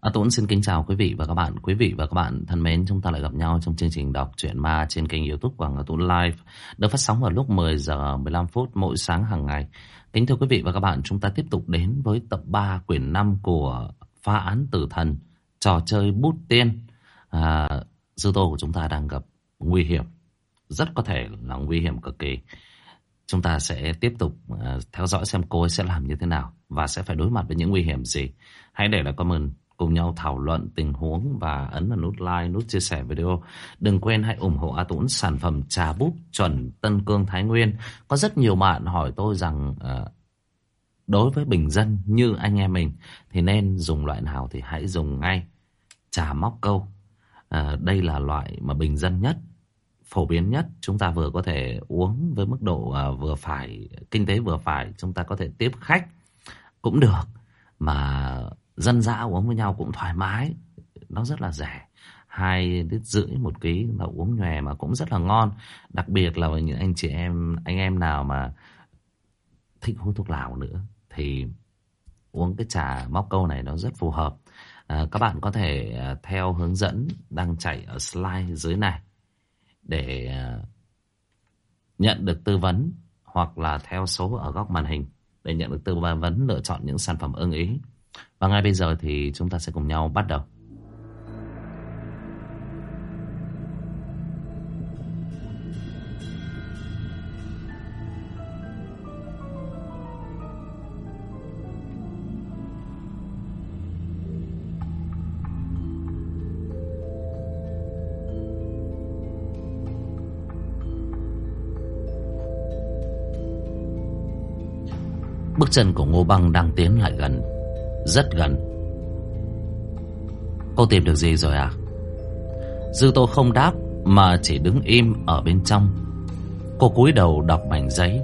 À, Tuấn xin kính chào quý vị và các bạn. Quý vị và các bạn thân mến, chúng ta lại gặp nhau trong chương trình đọc truyện ma trên kênh youtube của Ngà Tuấn Live, được phát sóng vào lúc 10 giờ 15 phút mỗi sáng hàng ngày. Kính thưa quý vị và các bạn, chúng ta tiếp tục đến với tập 3 quyển 5 của Phá án tử thần, trò chơi bút tiên. À, dư tô của chúng ta đang gặp nguy hiểm, rất có thể là nguy hiểm cực kỳ. Chúng ta sẽ tiếp tục uh, theo dõi xem cô ấy sẽ làm như thế nào và sẽ phải đối mặt với những nguy hiểm gì. Hãy để lại comment cùng nhau thảo luận tình huống và ấn vào nút like, nút chia sẻ video. Đừng quên hãy ủng hộ A Tũng sản phẩm trà búp chuẩn Tân Cương Thái Nguyên. Có rất nhiều bạn hỏi tôi rằng uh, đối với bình dân như anh em mình thì nên dùng loại nào thì hãy dùng ngay trà móc câu. Uh, đây là loại mà bình dân nhất phổ biến nhất chúng ta vừa có thể uống với mức độ ờ, vừa phải kinh tế vừa phải chúng ta có thể tiếp khách cũng được mà dân dã uống với nhau cũng thoải mái. Nó rất là rẻ. Hai lít rưỡi một ký là uống nhòe mà cũng rất là ngon. Đặc biệt là những anh chị em anh em nào mà thích hút thuốc lào nữa thì uống cái trà móc câu này nó rất phù hợp. À, các bạn có thể à, theo hướng dẫn đang chạy ở slide dưới này để à, nhận được tư vấn hoặc là theo số ở góc màn hình để nhận được tư vấn lựa chọn những sản phẩm ưng ý. Và ngay bây giờ thì chúng ta sẽ cùng nhau bắt đầu. Bước chân của Ngô Băng đang tiến lại gần rất gần. Cô tìm được gì rồi à? Dư Tô không đáp Mà chỉ đứng im ở bên trong. Cô cúi đầu đọc mảnh giấy.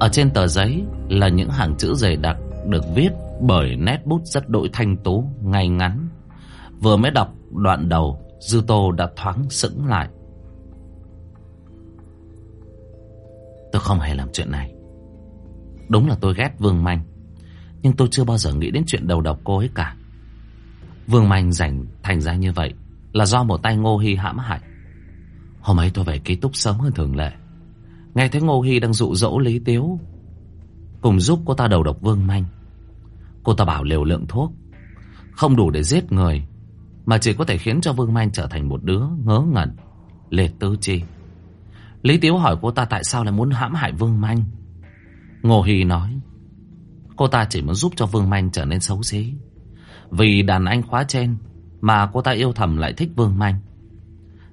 Ở trên tờ giấy Là những hàng chữ dày đặc Được viết bởi nét bút rất đội thanh tú, Ngay ngắn. Vừa mới đọc đoạn đầu, Dư Tô đã thoáng sững lại. Tôi không hề làm chuyện này. Đúng là tôi ghét Vương Manh. Nhưng tôi chưa bao giờ nghĩ đến chuyện đầu độc cô ấy cả. Vương Manh rảnh thành ra như vậy Là do một tay Ngô Hy hãm hại. Hôm ấy tôi về ký túc sớm hơn thường lệ. Nghe thấy Ngô Hy đang dụ dỗ Lý Tiếu, Cùng giúp cô ta đầu độc Vương Manh Cô ta bảo liều lượng thuốc, Không đủ để giết người, Mà chỉ có thể khiến cho Vương Manh trở thành một đứa ngớ ngẩn Liệt tư chi. Lý Tiếu hỏi cô ta tại sao lại muốn hãm hại Vương Manh Ngô Hy nói Cô ta chỉ muốn giúp cho Vương Manh trở nên xấu xí. Vì đàn anh khóa trên Mà cô ta yêu thầm lại thích Vương Manh.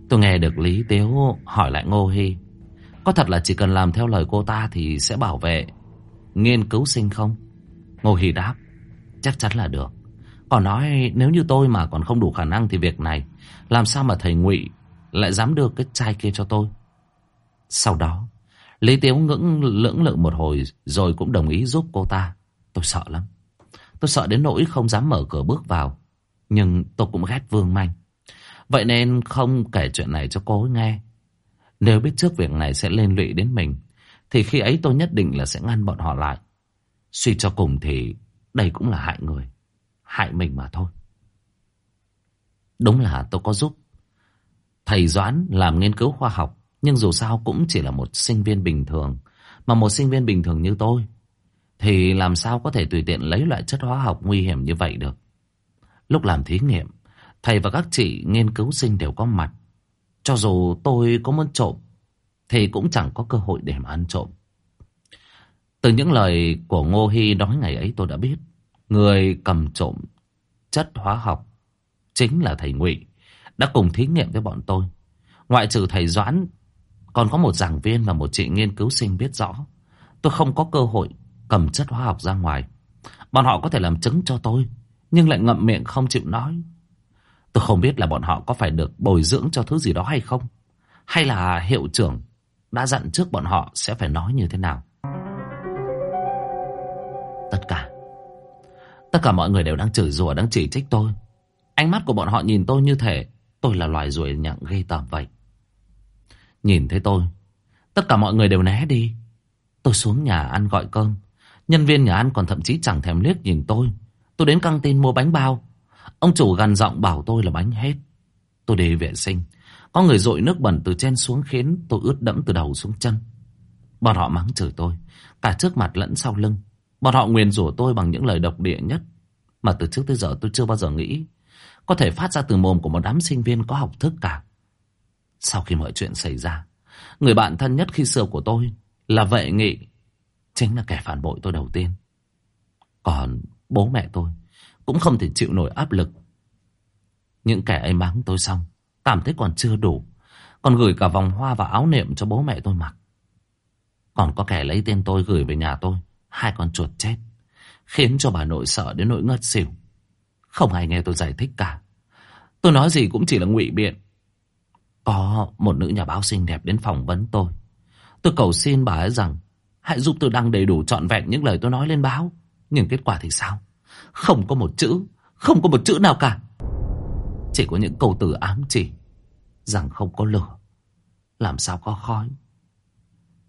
Tôi nghe được Lý Tiếu hỏi lại Ngô Hy, Có thật là chỉ cần làm theo lời cô ta Thì sẽ bảo vệ Nghiên cứu sinh không? Ngô Hy đáp, Chắc chắn là được. Còn nói nếu như tôi mà còn không đủ khả năng Thì việc này, Làm sao mà thầy ngụy Lại dám đưa cái chai kia cho tôi? Sau đó, Lý Tiếu ngưỡng lưỡng lự một hồi rồi cũng đồng ý giúp cô ta. Tôi sợ lắm. Tôi sợ đến nỗi không dám mở cửa bước vào. Nhưng tôi cũng ghét Vương Manh. Vậy nên không kể chuyện này cho cô ấy nghe. Nếu biết trước việc này sẽ lên lụy đến mình, thì khi ấy tôi nhất định là sẽ ngăn bọn họ lại. Suy cho cùng thì đây cũng là hại người. Hại mình mà thôi. Đúng là tôi có giúp. Thầy Doãn làm nghiên cứu khoa học nhưng dù sao cũng chỉ là một sinh viên bình thường. Mà một sinh viên bình thường như tôi thì làm sao có thể tùy tiện lấy loại chất hóa học nguy hiểm như vậy được. Lúc làm thí nghiệm, thầy và các chị nghiên cứu sinh đều có mặt. Cho dù tôi có muốn trộm thì cũng chẳng có cơ hội để mà ăn trộm. Từ những lời của Ngô Hy nói ngày ấy tôi đã biết người cầm trộm chất hóa học chính là thầy Ngụy đã cùng thí nghiệm với bọn tôi. Ngoại trừ thầy Doãn còn có một giảng viên và một chị nghiên cứu sinh biết rõ. Tôi không có cơ hội cầm chất hóa học ra ngoài. Bọn họ có thể làm chứng cho tôi, nhưng lại ngậm miệng không chịu nói. Tôi không biết là bọn họ có phải được bồi dưỡng cho thứ gì đó hay không. Hay là hiệu trưởng đã dặn trước bọn họ sẽ phải nói như thế nào. Tất cả. Tất cả mọi người đều đang chửi rủa, đang chỉ trích tôi. Ánh mắt của bọn họ nhìn tôi như thể tôi là loài ruồi nhặng gây tởm vậy. Nhìn thấy tôi Tất cả mọi người đều né đi Tôi xuống nhà ăn gọi cơm Nhân viên nhà ăn còn thậm chí chẳng thèm liếc nhìn tôi Tôi đến căng tin mua bánh bao Ông chủ gằn giọng bảo tôi là bánh hết. Tôi đi vệ sinh. Có người dội nước bẩn từ trên xuống khiến tôi ướt đẫm từ đầu xuống chân. Bọn họ mắng chửi tôi, cả trước mặt lẫn sau lưng. Bọn họ nguyền rủa tôi bằng những lời độc địa nhất mà từ trước tới giờ tôi chưa bao giờ nghĩ có thể phát ra từ mồm của một đám sinh viên có học thức cả. Sau khi mọi chuyện xảy ra, người bạn thân nhất khi xưa của tôi là vệ nghị, chính là kẻ phản bội tôi đầu tiên. Còn bố mẹ tôi cũng không thể chịu nổi áp lực. Những kẻ ấy mắng tôi xong, cảm thấy còn chưa đủ, còn gửi cả vòng hoa và áo niệm cho bố mẹ tôi mặc. Còn có kẻ lấy tên tôi gửi về nhà tôi, hai con chuột chết, khiến cho bà nội sợ đến nỗi ngất xỉu. Không ai nghe tôi giải thích cả. Tôi nói gì cũng chỉ là ngụy biện. Có một nữ nhà báo xinh đẹp đến phỏng vấn tôi. Tôi cầu xin bà ấy rằng hãy giúp tôi đăng đầy đủ trọn vẹn những lời tôi nói lên báo. Nhưng kết quả thì sao? Không có một chữ, không có một chữ nào cả. Chỉ có những câu từ ám chỉ rằng không có lửa. Làm sao có khói?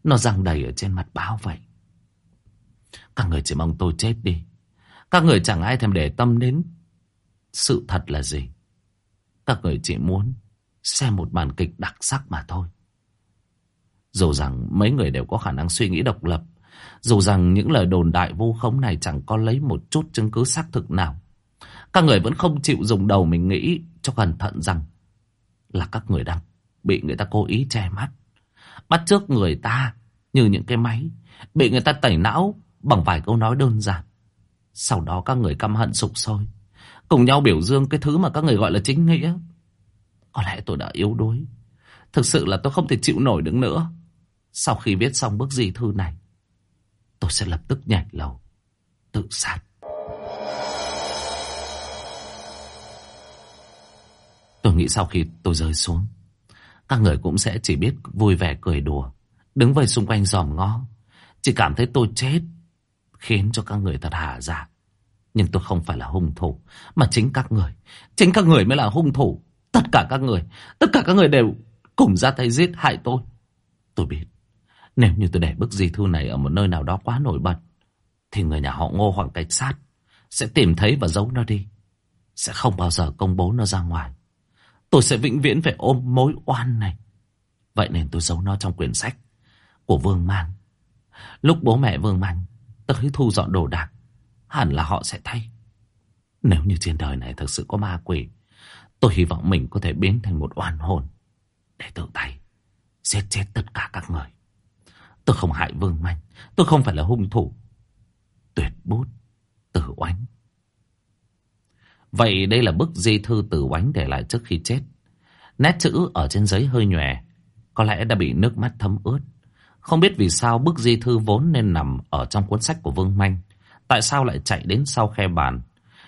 Nó răng đầy ở trên mặt báo vậy. Các người chỉ mong tôi chết đi. Các người chẳng ai thèm để tâm đến sự thật là gì. Các người chỉ muốn xem một màn kịch đặc sắc mà thôi. Dù rằng mấy người đều có khả năng suy nghĩ độc lập, dù rằng những lời đồn đại vu khống này chẳng có lấy một chút chứng cứ xác thực nào. Các người vẫn không chịu dùng đầu mình nghĩ cho cẩn thận rằng là các người đang bị người ta cố ý che mắt. Bắt trước người ta như những cái máy, bị người ta tẩy não bằng vài câu nói đơn giản. Sau đó các người căm hận sục sôi, cùng nhau biểu dương cái thứ mà các người gọi là chính nghĩa. Có lẽ tôi đã yếu đuối. Thực sự là tôi không thể chịu nổi được nữa. Sau khi viết xong bức di thư này, tôi sẽ lập tức nhảy lầu, tự sát. Tôi nghĩ sau khi tôi rơi xuống, các người cũng sẽ chỉ biết vui vẻ cười đùa, đứng vây xung quanh giòm ngó. Chỉ cảm thấy tôi chết, khiến cho các người thật hà dạ. Nhưng tôi không phải là hung thủ, mà chính các người. Chính các người mới là hung thủ. Tất cả các người, tất cả các người đều cùng ra tay giết hại tôi. Tôi biết, nếu như tôi để bức di thư này ở một nơi nào đó quá nổi bật, thì người nhà họ ngô hoặc cảnh sát sẽ tìm thấy và giấu nó đi. Sẽ không bao giờ công bố nó ra ngoài. Tôi sẽ vĩnh viễn phải ôm mối oan này. Vậy nên tôi giấu nó trong quyển sách của Vương Mang. Lúc bố mẹ Vương Mang tới thu dọn đồ đạc, hẳn là họ sẽ thay. Nếu như trên đời này thực sự có ma quỷ, tôi hy vọng mình có thể biến thành một oan hồn để tự tay giết chết tất cả các người. Tôi không hại Vương Manh, tôi không phải là hung thủ. Tuyệt bút, tử oánh. Vậy đây là bức di thư tử oánh để lại trước khi chết. Nét chữ ở trên giấy hơi nhòe, có lẽ đã bị nước mắt thấm ướt. Không biết vì sao bức di thư vốn nên nằm ở trong cuốn sách của Vương Manh. Tại sao lại chạy đến sau khe bàn?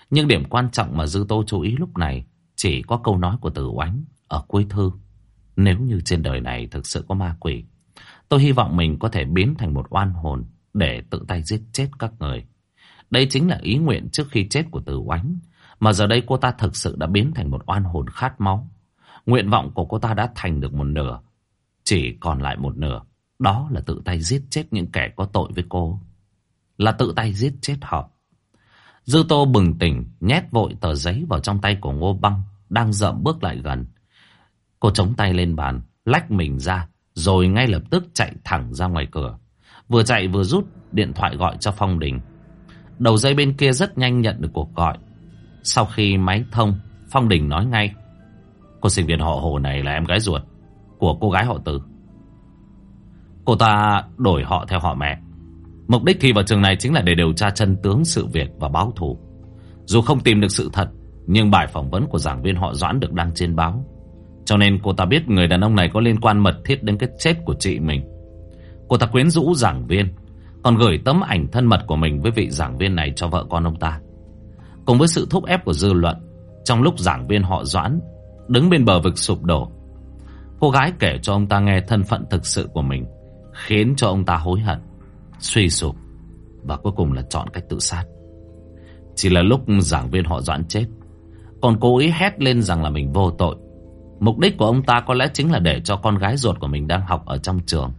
Nhưng điểm quan trọng mà Dư Tô chú ý lúc này chỉ có câu nói của Tử Oánh ở cuối thư. Nếu như trên đời này thực sự có ma quỷ, tôi hy vọng mình có thể biến thành một oan hồn để tự tay giết chết các người. Đây chính là ý nguyện trước khi chết của từ Oánh. Mà giờ đây cô ta thực sự đã biến thành một oan hồn khát máu. Nguyện vọng của cô ta đã thành được một nửa. Chỉ còn lại một nửa. Đó là tự tay giết chết những kẻ có tội với cô. Là tự tay giết chết họ. Dư Tô bừng tỉnh, nhét vội tờ giấy vào trong tay của Ngô Băng, đang dậm bước lại gần. Cô chống tay lên bàn, lách mình ra, rồi ngay lập tức chạy thẳng ra ngoài cửa. Vừa chạy vừa rút điện thoại gọi cho Phong Đình. Đầu dây bên kia rất nhanh nhận được cuộc gọi. Sau khi máy thông, Phong Đình nói ngay. Cô sinh viên họ Hồ này là em gái ruột của cô gái họ Từ. Cô ta đổi họ theo họ mẹ. Mục đích thi vào trường này chính là để điều tra chân tướng sự việc và báo thù. Dù không tìm được sự thật, nhưng bài phỏng vấn của giảng viên họ Doãn được đăng trên báo. Cho nên cô ta biết người đàn ông này có liên quan mật thiết đến cái chết của chị mình. Cô ta quyến rũ giảng viên, còn gửi tấm ảnh thân mật của mình với vị giảng viên này cho vợ con ông ta. Cùng với sự thúc ép của dư luận, trong lúc giảng viên họ Doãn đứng bên bờ vực sụp đổ, cô gái kể cho ông ta nghe thân phận thực sự của mình, khiến cho ông ta hối hận, suy sụp và cuối cùng là chọn cách tự sát. Chỉ là lúc giảng viên họ Doãn chết, còn cố ý hét lên rằng là mình vô tội. Mục đích của ông ta có lẽ chính là để cho con gái ruột của mình đang học ở trong trường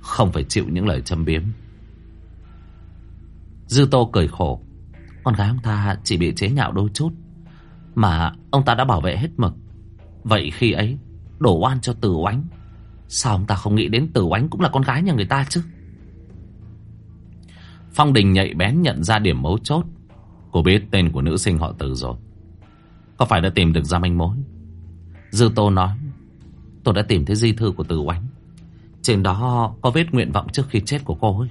không phải chịu những lời châm biếm. Dư Tô cười khổ. Con gái ông ta chỉ bị chế nhạo đôi chút. Mà ông ta đã bảo vệ hết mực Vậy khi ấy, Đổ oan cho Từ Oánh, Sao ông ta không nghĩ đến Từ Oánh cũng là con gái nhà người ta chứ Phong Đình nhạy bén nhận ra điểm mấu chốt Cô biết tên của nữ sinh họ Từ rồi Có phải đã tìm được ra manh mối Dư Tô nói, Tôi đã tìm thấy di thư của Từ Oánh. Trên đó có vết nguyện vọng trước khi chết của cô ấy.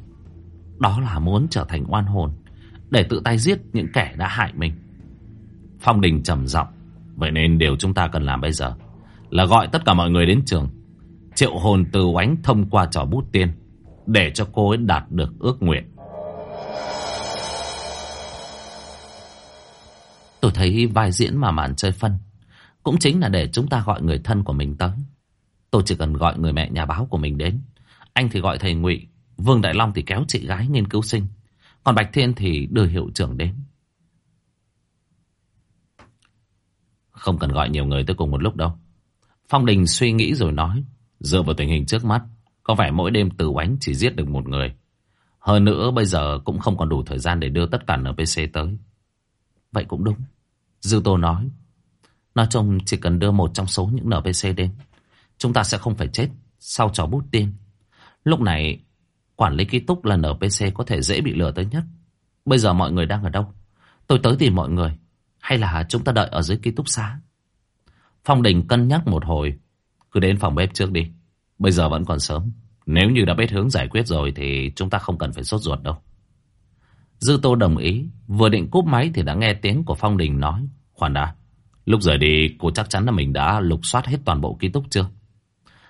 Đó là muốn trở thành oan hồn, Để tự tay giết những kẻ đã hại mình. Phong Đình trầm giọng, Vậy nên điều chúng ta cần làm bây giờ Là gọi tất cả mọi người đến trường. Triệu hồn từ oánh thông qua trò bút tiên Để cho cô ấy đạt được ước nguyện. Tôi thấy vai diễn mà màn chơi phân cũng chính là để chúng ta gọi người thân của mình tới Tôi chỉ cần gọi người mẹ nhà báo của mình đến Anh thì gọi thầy ngụy Vương Đại Long thì kéo chị gái nghiên cứu sinh Còn Bạch Thiên thì đưa hiệu trưởng đến Không cần gọi nhiều người tới cùng một lúc đâu. Phong Đình suy nghĩ rồi nói. Dựa vào tình hình trước mắt, có vẻ mỗi đêm từ oánh chỉ giết được một người. Hơn nữa bây giờ cũng không còn đủ thời gian để đưa tất cả NPC tới. Vậy cũng đúng. Dư Tô nói. Nói chung chỉ cần đưa một trong số những NPC đến. Chúng ta sẽ không phải chết sau trò bút tiên. Lúc này, quản lý ký túc là NPC có thể dễ bị lừa tới nhất. Bây giờ mọi người đang ở đâu? Tôi tới tìm mọi người. Hay là chúng ta đợi ở dưới ký túc xá Phong Đình cân nhắc một hồi Cứ đến phòng bếp trước đi Bây giờ vẫn còn sớm Nếu như đã biết hướng giải quyết rồi Thì chúng ta không cần phải sốt ruột đâu Dư Tô đồng ý Vừa định cúp máy thì đã nghe tiếng của Phong Đình nói khoản đã Lúc rời đi cô chắc chắn là mình đã lục soát hết toàn bộ ký túc chưa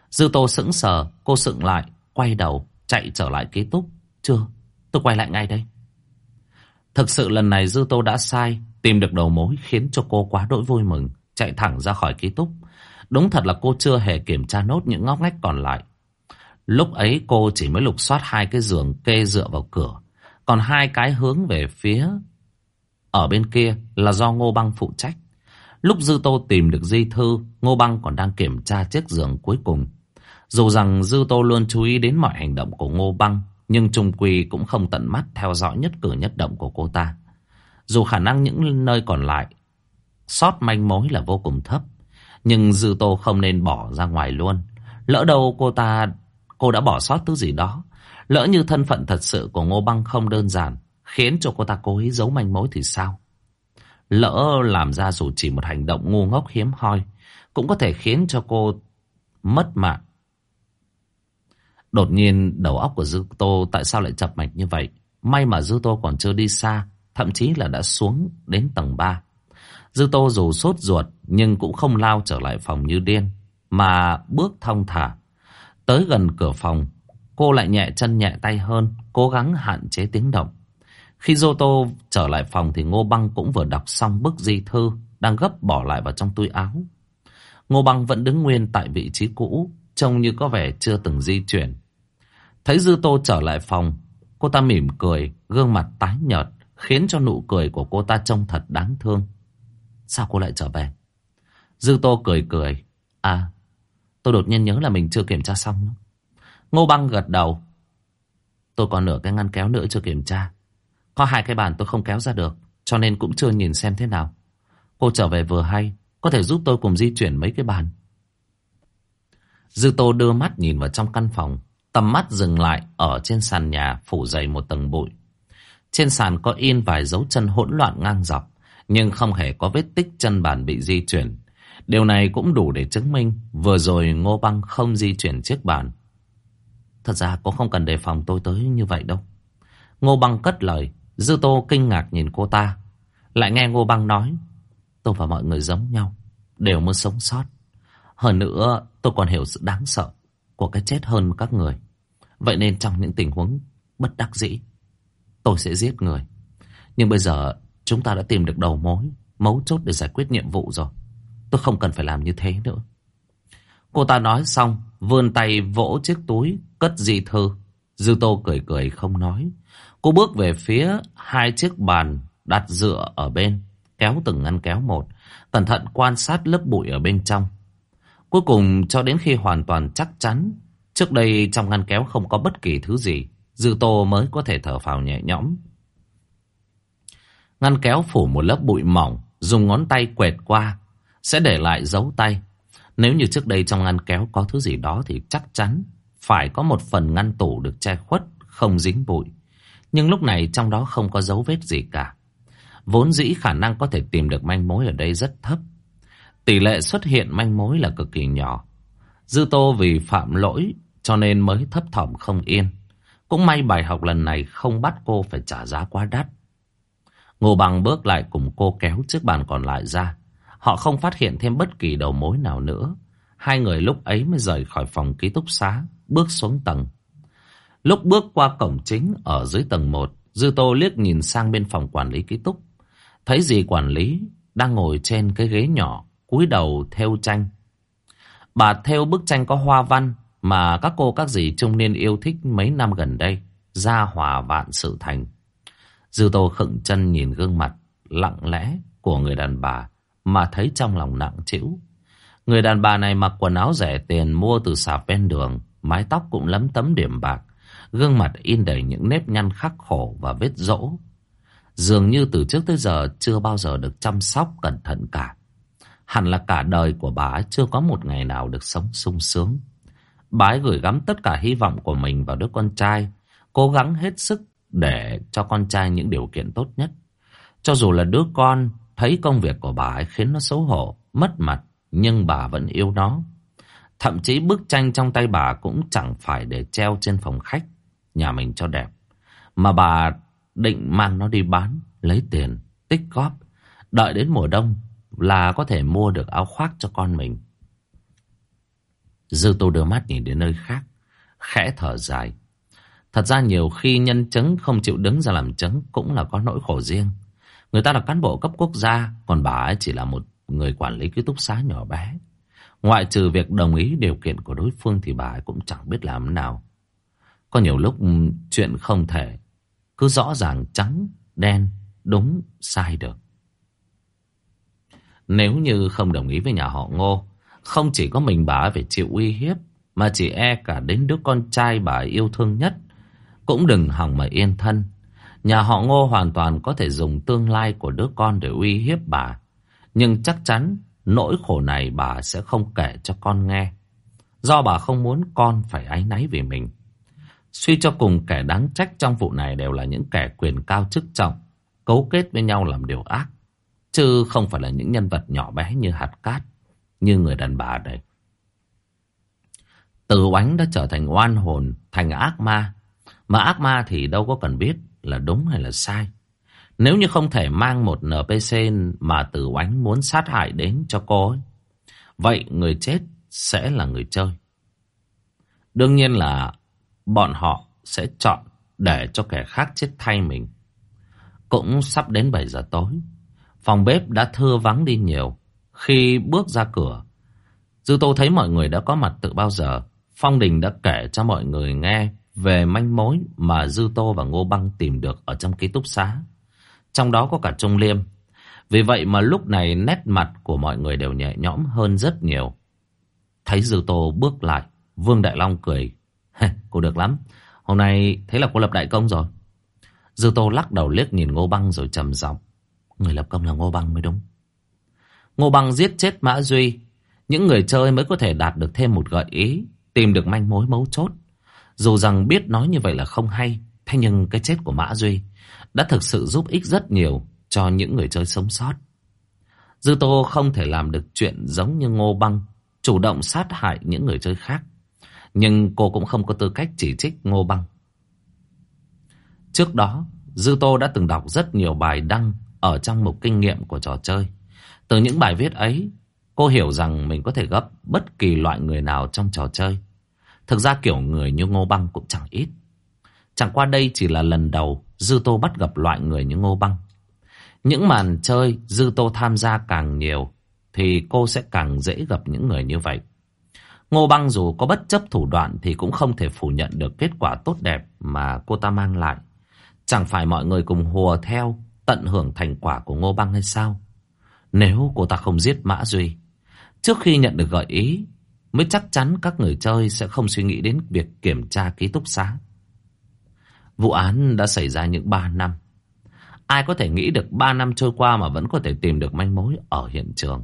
Dư Tô sững sờ Cô sững lại Quay đầu Chạy trở lại ký túc Chưa Tôi quay lại ngay đây Thực sự lần này Dư Tô đã sai Tìm được đầu mối khiến cho cô quá đỗi vui mừng, chạy thẳng ra khỏi ký túc. Đúng thật là cô chưa hề kiểm tra nốt những ngóc ngách còn lại. Lúc ấy cô chỉ mới lục soát hai cái giường kê dựa vào cửa. Còn hai cái hướng về phía ở bên kia là do Ngô Băng phụ trách. Lúc Dư Tô tìm được di thư, Ngô Băng còn đang kiểm tra chiếc giường cuối cùng. Dù rằng Dư Tô luôn chú ý đến mọi hành động của Ngô Băng, nhưng Trung Quy cũng không tận mắt theo dõi nhất cử nhất động của cô ta. Dù khả năng những nơi còn lại sót manh mối là vô cùng thấp. Nhưng Dư Tô không nên bỏ ra ngoài luôn. Lỡ đâu cô ta cô đã bỏ sót thứ gì đó. Lỡ như thân phận thật sự của Ngô Băng không đơn giản. Khiến cho cô ta cố ý giấu manh mối thì sao? Lỡ làm ra dù chỉ một hành động ngu ngốc hiếm hoi. Cũng có thể khiến cho cô mất mạng. Đột nhiên đầu óc của Dư Tô tại sao lại chập mạch như vậy? May mà Dư Tô còn chưa đi xa thậm chí là đã xuống đến tầng 3. Dư Tô dù sốt ruột nhưng cũng không lao trở lại phòng như điên, mà bước thong thả. Tới gần cửa phòng, cô lại nhẹ chân nhẹ tay hơn, cố gắng hạn chế tiếng động. Khi Dô Tô trở lại phòng thì Ngô Băng cũng vừa đọc xong bức di thư, đang gấp bỏ lại vào trong túi áo. Ngô Băng vẫn đứng nguyên tại vị trí cũ, trông như có vẻ chưa từng di chuyển. Thấy Dư Tô trở lại phòng, cô ta mỉm cười, gương mặt tái nhợt, khiến cho nụ cười của cô ta trông thật đáng thương. Sao cô lại trở về? Dư Tô cười cười. À, tôi đột nhiên nhớ là mình chưa kiểm tra xong. Ngô Băng gật đầu. Tôi còn nửa cái ngăn kéo nữa chưa kiểm tra. Có hai cái bàn tôi không kéo ra được, cho nên cũng chưa nhìn xem thế nào. Cô trở về vừa hay, có thể giúp tôi cùng di chuyển mấy cái bàn. Dư Tô đưa mắt nhìn vào trong căn phòng, tầm mắt dừng lại ở trên sàn nhà phủ dày một tầng bụi. Trên sàn có in vài dấu chân hỗn loạn ngang dọc, nhưng không hề có vết tích chân bàn bị di chuyển. Điều này cũng đủ để chứng minh vừa rồi Ngô Băng không di chuyển chiếc bàn. Thật ra cô không cần đề phòng tôi tới như vậy đâu. Ngô Băng cất lời, Dư Tô kinh ngạc nhìn cô ta. Lại nghe Ngô Băng nói, tôi và mọi người giống nhau, đều muốn sống sót. Hơn nữa, tôi còn hiểu sự đáng sợ của cái chết hơn các người. Vậy nên trong những tình huống bất đắc dĩ, tôi sẽ giết người. Nhưng bây giờ chúng ta đã tìm được đầu mối, mấu chốt để giải quyết nhiệm vụ rồi. Tôi không cần phải làm như thế nữa. Cô ta nói xong, vươn tay vỗ chiếc túi, cất di thư. Dư Tô cười cười không nói. Cô bước về phía hai chiếc bàn đặt dựa ở bên, kéo từng ngăn kéo một, cẩn thận quan sát lớp bụi ở bên trong. Cuối cùng cho đến khi hoàn toàn chắc chắn, trước đây trong ngăn kéo không có bất kỳ thứ gì, Dư Tô mới có thể thở phào nhẹ nhõm. Ngăn kéo phủ một lớp bụi mỏng, dùng ngón tay quẹt qua, sẽ để lại dấu tay. Nếu như trước đây trong ngăn kéo có thứ gì đó thì chắc chắn phải có một phần ngăn tủ được che khuất, không dính bụi. Nhưng lúc này trong đó không có dấu vết gì cả. Vốn dĩ khả năng có thể tìm được manh mối ở đây rất thấp. Tỷ lệ xuất hiện manh mối là cực kỳ nhỏ. Dư Tô vì phạm lỗi cho nên mới thấp thỏm không yên. Cũng may bài học lần này không bắt cô phải trả giá quá đắt. Ngô Bằng bước lại cùng cô kéo chiếc bàn còn lại ra. Họ không phát hiện thêm bất kỳ đầu mối nào nữa. Hai người lúc ấy mới rời khỏi phòng ký túc xá, bước xuống tầng. Lúc bước qua cổng chính ở dưới tầng 1, Dư Tô liếc nhìn sang bên phòng quản lý ký túc. Thấy dì quản lý đang ngồi trên cái ghế nhỏ, cúi đầu theo tranh. Bà theo bức tranh có hoa văn mà các cô các dì trung niên yêu thích mấy năm gần đây. Gia hòa vạn sự thành. Dư Tô khựng chân nhìn gương mặt lặng lẽ của người đàn bà mà thấy trong lòng nặng trĩu. Người đàn bà này mặc quần áo rẻ tiền mua từ sạp ven đường, mái tóc cũng lấm tấm điểm bạc, gương mặt in đầy những nếp nhăn khắc khổ và vết rỗ. Dường như từ trước tới giờ chưa bao giờ được chăm sóc cẩn thận cả. Hẳn là cả đời của bà ấy chưa có một ngày nào được sống sung sướng. Bà ấy gửi gắm tất cả hy vọng của mình vào đứa con trai, cố gắng hết sức để cho con trai những điều kiện tốt nhất. Cho dù là đứa con thấy công việc của bà ấy khiến nó xấu hổ, mất mặt, nhưng bà vẫn yêu nó. Thậm chí bức tranh trong tay bà cũng chẳng phải để treo trên phòng khách nhà mình cho đẹp. Mà bà định mang nó đi bán, lấy tiền, tích góp. Đợi đến mùa đông là có thể mua được áo khoác cho con mình. Dư tô đưa mắt nhìn đến nơi khác, khẽ thở dài. Thật ra nhiều khi nhân chứng không chịu đứng ra làm chứng cũng là có nỗi khổ riêng. Người ta là cán bộ cấp quốc gia, còn bà ấy chỉ là một người quản lý ký túc xá nhỏ bé. Ngoại trừ việc đồng ý điều kiện của đối phương thì bà ấy cũng chẳng biết làm nào. Có nhiều lúc ừ, chuyện không thể cứ rõ ràng trắng, đen, đúng, sai được. Nếu như không đồng ý với nhà họ ngô, không chỉ có mình bà phải chịu uy hiếp, mà chỉ e cả đến đứa con trai bà yêu thương nhất, cũng đừng hòng mà yên thân. Nhà họ ngô hoàn toàn có thể dùng tương lai của đứa con để uy hiếp bà. Nhưng chắc chắn nỗi khổ này bà sẽ không kể cho con nghe. Do bà không muốn con phải áy náy vì mình. Suy cho cùng kẻ đáng trách trong vụ này đều là những kẻ quyền cao chức trọng, cấu kết với nhau làm điều ác. Chứ không phải là những nhân vật nhỏ bé như hạt cát, như người đàn bà này. Từ oánh đã trở thành oan hồn, thành ác ma. Mà ác ma thì đâu có cần biết là đúng hay là sai. Nếu như không thể mang một NPC mà từ oánh muốn sát hại đến cho cô ấy, vậy người chết sẽ là người chơi. Đương nhiên là bọn họ sẽ chọn để cho kẻ khác chết thay mình. Cũng sắp đến 7 giờ tối. Phòng bếp đã thưa vắng đi nhiều. Khi bước ra cửa, Dư Tô thấy mọi người đã có mặt từ bao giờ. Phong Đình đã kể cho mọi người nghe về manh mối mà Dư Tô và Ngô Băng tìm được ở trong ký túc xá. Trong đó có cả Trung Liêm. Vì vậy mà lúc này nét mặt của mọi người đều nhẹ nhõm hơn rất nhiều. Thấy Dư Tô bước lại, Vương Đại Long cười cô được lắm. Hôm nay thế là cô lập đại công rồi. Dư Tô lắc đầu liếc nhìn Ngô Băng rồi trầm giọng. Người lập công là Ngô Băng mới đúng. Ngô Băng giết chết Mã Duy. Những người chơi mới có thể đạt được thêm một gợi ý. Tìm được manh mối mấu chốt. Dù rằng biết nói như vậy là không hay. Thế nhưng cái chết của Mã Duy đã thực sự giúp ích rất nhiều cho những người chơi sống sót. Dư Tô không thể làm được chuyện giống như Ngô Băng, chủ động sát hại những người chơi khác. Nhưng cô cũng không có tư cách chỉ trích Ngô Băng. Trước đó, Dư Tô đã từng đọc rất nhiều bài đăng ở trong mục kinh nghiệm của trò chơi. Từ những bài viết ấy, cô hiểu rằng mình có thể gấp bất kỳ loại người nào trong trò chơi. Thực ra kiểu người như Ngô Băng cũng chẳng ít. Chẳng qua đây chỉ là lần đầu Dư Tô bắt gặp loại người như Ngô Băng. Những màn chơi Dư Tô tham gia càng nhiều thì cô sẽ càng dễ gặp những người như vậy. Ngô Băng dù có bất chấp thủ đoạn thì cũng không thể phủ nhận được kết quả tốt đẹp mà cô ta mang lại. Chẳng phải mọi người cùng hùa theo tận hưởng thành quả của Ngô Băng hay sao? Nếu cô ta không giết Mã Duy, trước khi nhận được gợi ý, mới chắc chắn các người chơi sẽ không suy nghĩ đến việc kiểm tra ký túc xá. Vụ án đã xảy ra những 3 năm. Ai có thể nghĩ được 3 năm trôi qua mà vẫn có thể tìm được manh mối ở hiện trường.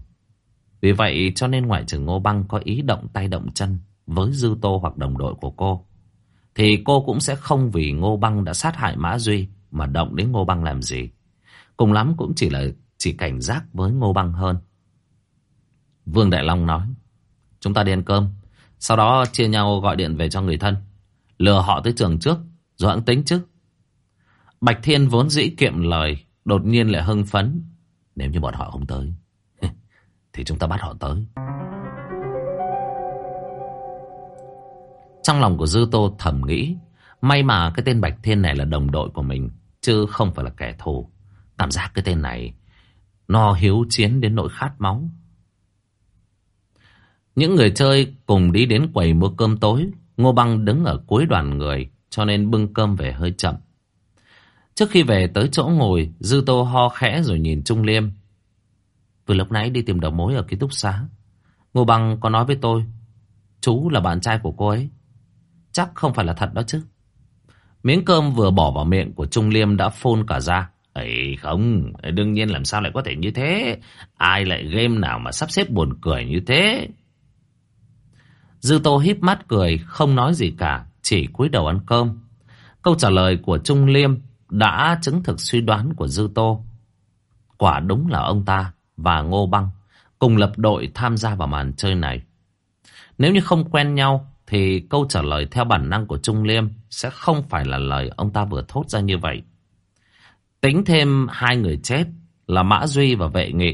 Vì vậy cho nên ngoại trừ Ngô Băng có ý động tay động chân với Dư Tô hoặc đồng đội của cô. Thì cô cũng sẽ không vì Ngô Băng đã sát hại Mã Duy mà động đến Ngô Băng làm gì. Cùng lắm cũng chỉ là chỉ cảnh giác với Ngô Băng hơn. Vương Đại Long nói, chúng ta đi ăn cơm, sau đó chia nhau gọi điện về cho người thân, lừa họ tới trường trước, rồi hãng tính chứ. Bạch Thiên vốn dĩ kiệm lời, đột nhiên lại hưng phấn. Nếu như bọn họ không tới, thì chúng ta bắt họ tới. Trong lòng của Dư Tô thầm nghĩ, may mà cái tên Bạch Thiên này là đồng đội của mình, chứ không phải là kẻ thù. Cảm giác cái tên này, nó hiếu chiến đến nỗi khát máu. Những người chơi cùng đi đến quầy mua cơm tối, Ngô Băng đứng ở cuối đoàn người, cho nên bưng cơm về hơi chậm. Trước khi về tới chỗ ngồi, Dư Tô ho khẽ rồi nhìn Trung Liêm. Vừa lúc nãy đi tìm đầu mối ở ký túc xá. Ngô Bằng có nói với tôi, chú là bạn trai của cô ấy. Chắc không phải là thật đó chứ. Miếng cơm vừa bỏ vào miệng của Trung Liêm đã phun cả ra. ấy không, đương nhiên làm sao lại có thể như thế. Ai lại game nào mà sắp xếp buồn cười như thế. Dư Tô híp mắt cười, không nói gì cả, chỉ cúi đầu ăn cơm. Câu trả lời của Trung Liêm đã chứng thực suy đoán của Dư Tô. Quả đúng là ông ta và Ngô Băng cùng lập đội tham gia vào màn chơi này. Nếu như không quen nhau thì câu trả lời theo bản năng của Trung Liêm sẽ không phải là lời ông ta vừa thốt ra như vậy. Tính thêm hai người chết là Mã Duy và Vệ Nghị.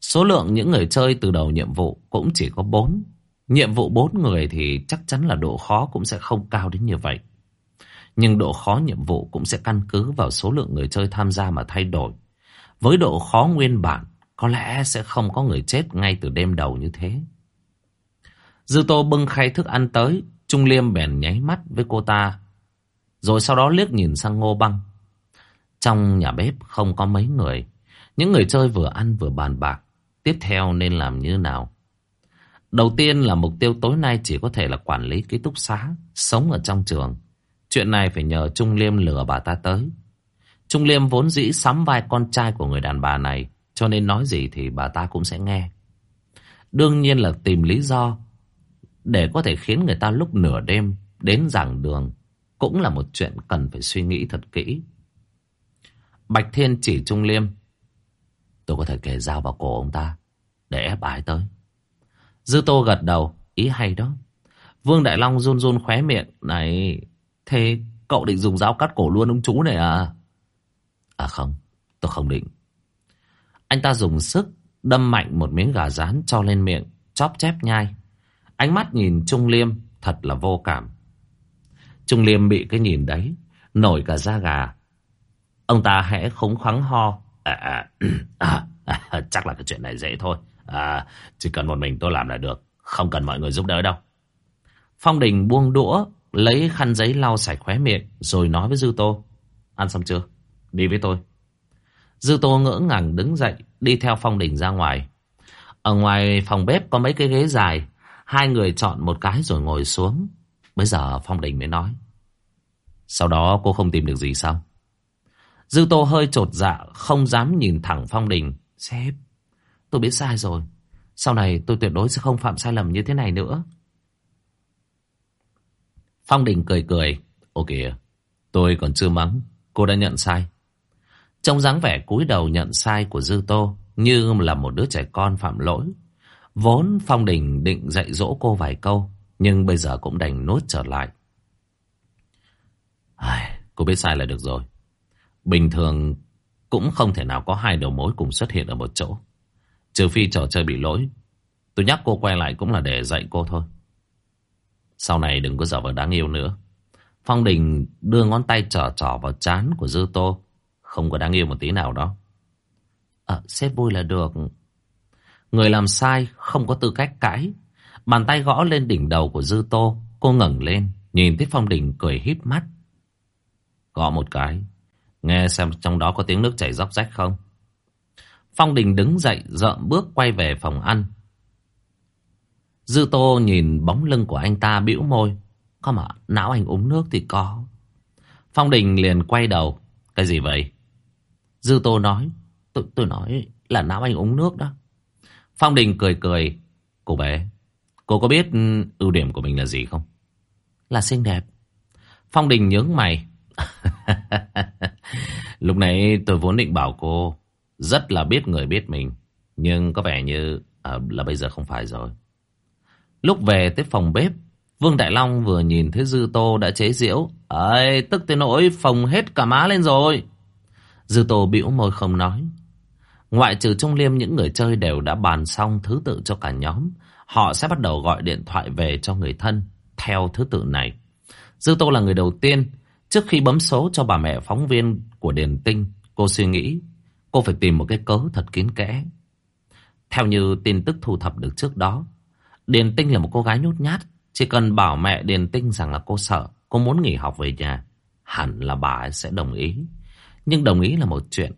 Số lượng những người chơi từ đầu nhiệm vụ cũng chỉ có bốn. Nhiệm vụ bốn người thì chắc chắn là độ khó cũng sẽ không cao đến như vậy. Nhưng độ khó nhiệm vụ cũng sẽ căn cứ vào số lượng người chơi tham gia mà thay đổi. Với độ khó nguyên bản, có lẽ sẽ không có người chết ngay từ đêm đầu như thế. Dư Tô bưng khay thức ăn tới, Trung Liêm bèn nháy mắt với cô ta. Rồi sau đó liếc nhìn sang Ngô Băng. Trong nhà bếp không có mấy người. Những người chơi vừa ăn vừa bàn bạc. Tiếp theo nên làm như nào? Đầu tiên là mục tiêu tối nay chỉ có thể là quản lý ký túc xá, sống ở trong trường. Chuyện này phải nhờ Trung Liêm lừa bà ta tới. Trung Liêm vốn dĩ sắm vai con trai của người đàn bà này, cho nên nói gì thì bà ta cũng sẽ nghe. Đương nhiên là tìm lý do để có thể khiến người ta lúc nửa đêm đến giảng đường cũng là một chuyện cần phải suy nghĩ thật kỹ. Bạch Thiên chỉ Trung Liêm. Tôi có thể kề dao vào cổ ông ta để ép ái tới. Dư Tô gật đầu, ý hay đó. Vương Đại Long run run khóe miệng. Này, thế cậu định dùng dao cắt cổ luôn ông chú này à? À không, tôi không định. Anh ta dùng sức đâm mạnh một miếng gà rán cho lên miệng, chóp chép nhai. Ánh mắt nhìn Trung Liêm thật là vô cảm. Trung Liêm bị cái nhìn đấy, nổi cả da gà. Ông ta hẽ khống khoắng ho. À, à, à, à, chắc là cái chuyện này dễ thôi. À, chỉ cần một mình tôi làm là được. Không cần mọi người giúp đỡ đâu. Phong Đình buông đũa, lấy khăn giấy lau sạch khóe miệng, rồi nói với Dư Tô. Ăn xong chưa? Đi với tôi. Dư Tô ngỡ ngàng đứng dậy, đi theo Phong Đình ra ngoài. Ở ngoài phòng bếp có mấy cái ghế dài, hai người chọn một cái rồi ngồi xuống. Bây giờ Phong Đình mới nói. Sau đó cô không tìm được gì sao? Dư Tô hơi trột dạ, không dám nhìn thẳng Phong Đình. Sếp, tôi biết sai rồi. Sau này tôi tuyệt đối sẽ không phạm sai lầm như thế này nữa. Phong Đình cười cười. Ồ kìa, tôi còn chưa mắng. Cô đã nhận sai. Trong dáng vẻ cúi đầu nhận sai của Dư Tô như là một đứa trẻ con phạm lỗi. Vốn Phong Đình định dạy dỗ cô vài câu, nhưng bây giờ cũng đành nốt trở lại. Ai, cô biết sai là được rồi. Bình thường cũng không thể nào có hai đầu mối cùng xuất hiện ở một chỗ. Trừ phi trò chơi bị lỗi. Tôi nhắc cô quay lại cũng là để dạy cô thôi. Sau này đừng có dở vờ đáng yêu nữa. Phong Đình đưa ngón tay trỏ trỏ vào chán của Dư Tô. Không có đáng yêu một tí nào đó. À, sếp vui là được. Người làm sai không có tư cách cãi. Bàn tay gõ lên đỉnh đầu của Dư Tô. Cô ngẩng lên, nhìn thấy Phong Đình cười híp mắt. Gõ một cái. Nghe xem trong đó có tiếng nước chảy róc rách không? Phong Đình đứng dậy, dợm bước quay về phòng ăn. Dư Tô nhìn bóng lưng của anh ta bĩu môi. Có mà não anh uống nước thì có. Phong Đình liền quay đầu. Cái gì vậy? Dư Tô nói, tôi, tôi nói là não anh uống nước đó. Phong Đình cười cười, cô bé, cô có biết ưu điểm của mình là gì không? Là xinh đẹp. Phong Đình nhướng mày. Lúc nãy tôi vốn định bảo cô rất là biết người biết mình. Nhưng có vẻ như à, là bây giờ không phải rồi. Lúc về tới phòng bếp, Vương Đại Long vừa nhìn thấy Dư Tô đã chế giễu. Ây, tức tới nỗi phồng hết cả má lên rồi. Dư Tô bĩu môi không nói. Ngoại trừ Trung Liêm những người chơi đều đã bàn xong thứ tự cho cả nhóm. Họ sẽ bắt đầu gọi điện thoại về cho người thân theo thứ tự này. Dư Tô là người đầu tiên. Trước khi bấm số cho bà mẹ phóng viên của Điền Tinh, cô suy nghĩ cô phải tìm một cái cớ thật kín kẽ. Theo như tin tức thu thập được trước đó, Điền Tinh là một cô gái nhút nhát. Chỉ cần bảo mẹ Điền Tinh rằng là cô sợ, cô muốn nghỉ học về nhà, hẳn là bà ấy sẽ đồng ý. Nhưng đồng ý là một chuyện,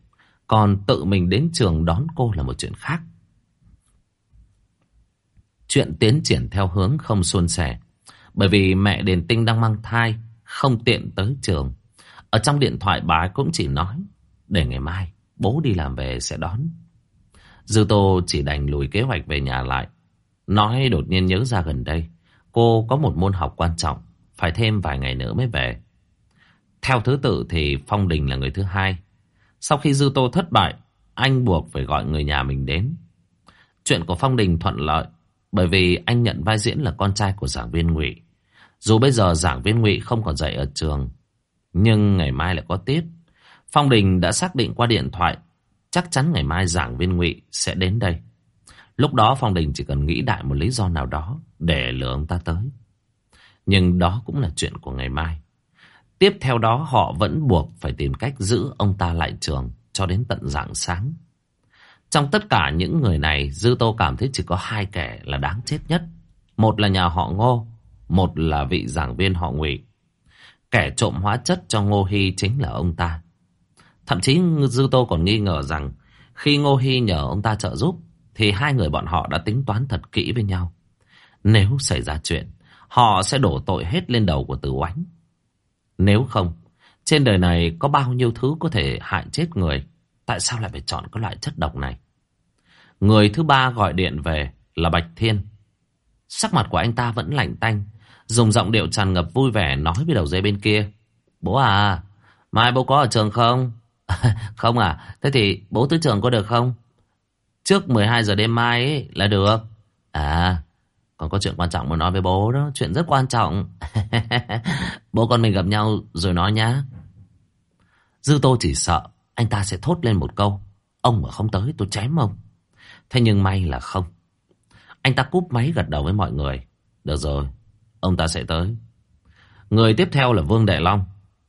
còn tự mình đến trường đón cô là một chuyện khác. Chuyện tiến triển theo hướng không suôn sẻ. Bởi vì mẹ Điền Tinh đang mang thai, không tiện tới trường. Ở trong điện thoại bà ấy cũng chỉ nói, để ngày mai bố đi làm về sẽ đón. Dư Tô chỉ đành lùi kế hoạch về nhà lại. Nói đột nhiên nhớ ra gần đây, cô có một môn học quan trọng, phải thêm vài ngày nữa mới về. Theo thứ tự thì Phong Đình là người thứ hai. Sau khi Dư Tô thất bại, anh buộc phải gọi người nhà mình đến. Chuyện của Phong Đình thuận lợi, bởi vì anh nhận vai diễn là con trai của giảng viên Ngụy. Dù bây giờ giảng viên Ngụy không còn dạy ở trường, nhưng ngày mai lại có tiết. Phong Đình đã xác định qua điện thoại, chắc chắn ngày mai giảng viên Ngụy sẽ đến đây. Lúc đó Phong Đình chỉ cần nghĩ đại một lý do nào đó để lừa ông ta tới. Nhưng đó cũng là chuyện của ngày mai. Tiếp theo đó họ vẫn buộc phải tìm cách giữ ông ta lại trường cho đến tận rạng sáng. Trong tất cả những người này, Dư Tô cảm thấy chỉ có hai kẻ là đáng chết nhất. Một là nhà họ Ngô, một là vị giảng viên họ Ngụy. Kẻ trộm hóa chất cho Ngô Hy chính là ông ta. Thậm chí Dư Tô còn nghi ngờ rằng khi Ngô Hy nhờ ông ta trợ giúp thì hai người bọn họ đã tính toán thật kỹ với nhau. Nếu xảy ra chuyện, họ sẽ đổ tội hết lên đầu của Tử Oánh. Nếu không, trên đời này có bao nhiêu thứ có thể hại chết người, tại sao lại phải chọn cái loại chất độc này? Người thứ ba gọi điện về là Bạch Thiên. Sắc mặt của anh ta vẫn lạnh tanh, dùng giọng điệu tràn ngập vui vẻ nói với đầu dây bên kia. Bố à, mai bố có ở trường không? không à, thế thì bố tới trường có được không? Trước 12 giờ đêm mai ấy, là được. À, còn có chuyện quan trọng muốn nói với bố đó. Chuyện rất quan trọng. bố con mình gặp nhau rồi nói nhá. Dư Tô chỉ sợ anh ta sẽ thốt lên một câu. Ông mà không tới tôi chém ông. Thế nhưng may là không. Anh ta cúp máy gật đầu với mọi người. Được rồi, ông ta sẽ tới. Người tiếp theo là Vương Đại Long.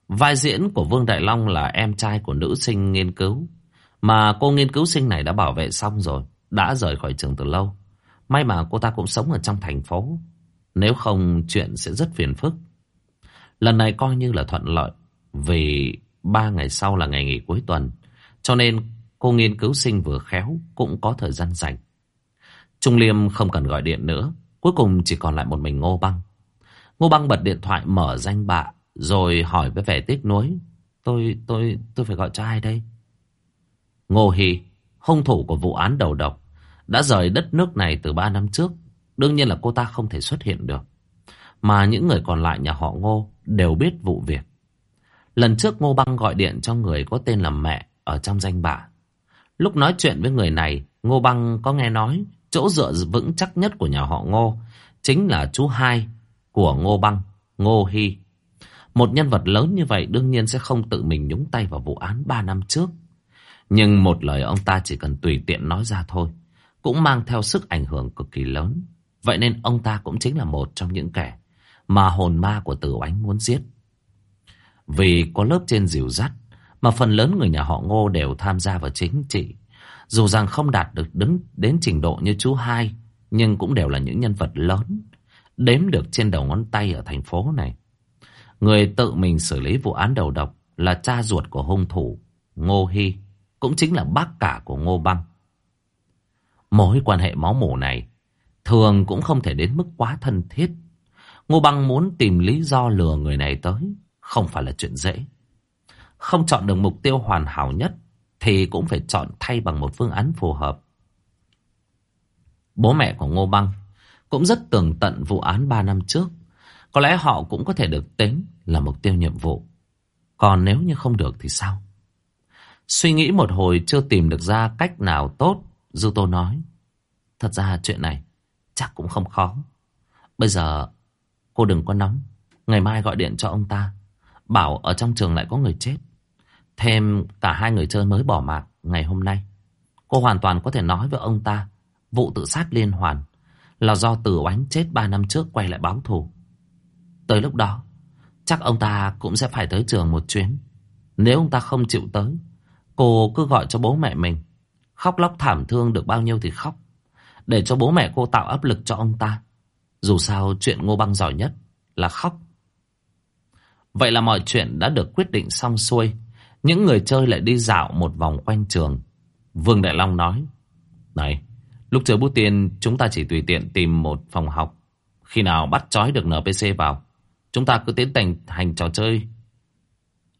Vai diễn của Vương Đại Long là em trai của nữ sinh nghiên cứu. Mà cô nghiên cứu sinh này đã bảo vệ xong rồi. Đã rời khỏi trường từ lâu. May mà cô ta cũng sống ở trong thành phố. Nếu không chuyện sẽ rất phiền phức. Lần này coi như là thuận lợi. Vì ba ngày sau là ngày nghỉ cuối tuần. Cho nên cô nghiên cứu sinh vừa khéo cũng có thời gian rảnh. Trung Liêm không cần gọi điện nữa. Cuối cùng chỉ còn lại một mình Ngô Băng. Ngô Băng bật điện thoại mở danh bạ rồi hỏi với vẻ tiếc nuối. Tôi, tôi, tôi phải gọi cho ai đây? Ngô Hy, hung thủ của vụ án đầu độc, đã rời đất nước này từ ba năm trước. Đương nhiên là cô ta không thể xuất hiện được. Mà những người còn lại nhà họ Ngô đều biết vụ việc. Lần trước Ngô Băng gọi điện cho người có tên là mẹ ở trong danh bạ. Lúc nói chuyện với người này, Ngô Băng có nghe nói chỗ dựa vững chắc nhất của nhà họ Ngô chính là chú hai của Ngô Băng, Ngô Hy. Một nhân vật lớn như vậy đương nhiên sẽ không tự mình nhúng tay vào vụ án ba năm trước. Nhưng một lời ông ta chỉ cần tùy tiện nói ra thôi, cũng mang theo sức ảnh hưởng cực kỳ lớn. Vậy nên ông ta cũng chính là một trong những kẻ mà hồn ma của tử oánh muốn giết. Vì có lớp trên dìu dắt, mà phần lớn người nhà họ ngô đều tham gia vào chính trị. Dù rằng không đạt được đứng đến trình độ như chú hai, nhưng cũng đều là những nhân vật lớn, đếm được trên đầu ngón tay ở thành phố này. Người tự mình xử lý vụ án đầu độc là cha ruột của hung thủ, Ngô Hy, cũng chính là bác cả của Ngô Băng. Mối quan hệ máu mủ này thường cũng không thể đến mức quá thân thiết. Ngô Băng muốn tìm lý do lừa người này tới, không phải là chuyện dễ. Không chọn được mục tiêu hoàn hảo nhất thì cũng phải chọn thay bằng một phương án phù hợp. Bố mẹ của Ngô Băng cũng rất tường tận vụ án 3 năm trước. Có lẽ họ cũng có thể được tính là mục tiêu nhiệm vụ. Còn nếu như không được thì sao? Suy nghĩ một hồi chưa tìm được ra cách nào tốt, Dư Tô nói. Thật ra chuyện này chắc cũng không khó. Bây giờ cô đừng có nóng. Ngày mai gọi điện cho ông ta. Bảo ở trong trường lại có người chết. Thêm cả hai người chơi mới bỏ mạng ngày hôm nay. Cô hoàn toàn có thể nói với ông ta vụ tự sát liên hoàn là do Tử Oánh chết ba năm trước quay lại báo thù. Tới lúc đó, chắc ông ta cũng sẽ phải tới trường một chuyến. Nếu ông ta không chịu tới, cô cứ gọi cho bố mẹ mình. Khóc lóc thảm thương được bao nhiêu thì khóc. Để cho bố mẹ cô tạo áp lực cho ông ta. Dù sao chuyện Ngô Băng giỏi nhất là khóc. Vậy là mọi chuyện đã được quyết định xong xuôi. Những người chơi lại đi dạo một vòng quanh trường. Vương Đại Long nói. Này, lúc chờ bút tiền chúng ta chỉ tùy tiện tìm một phòng học. Khi nào bắt trói được NPC vào, chúng ta cứ tiến hành hành trò chơi.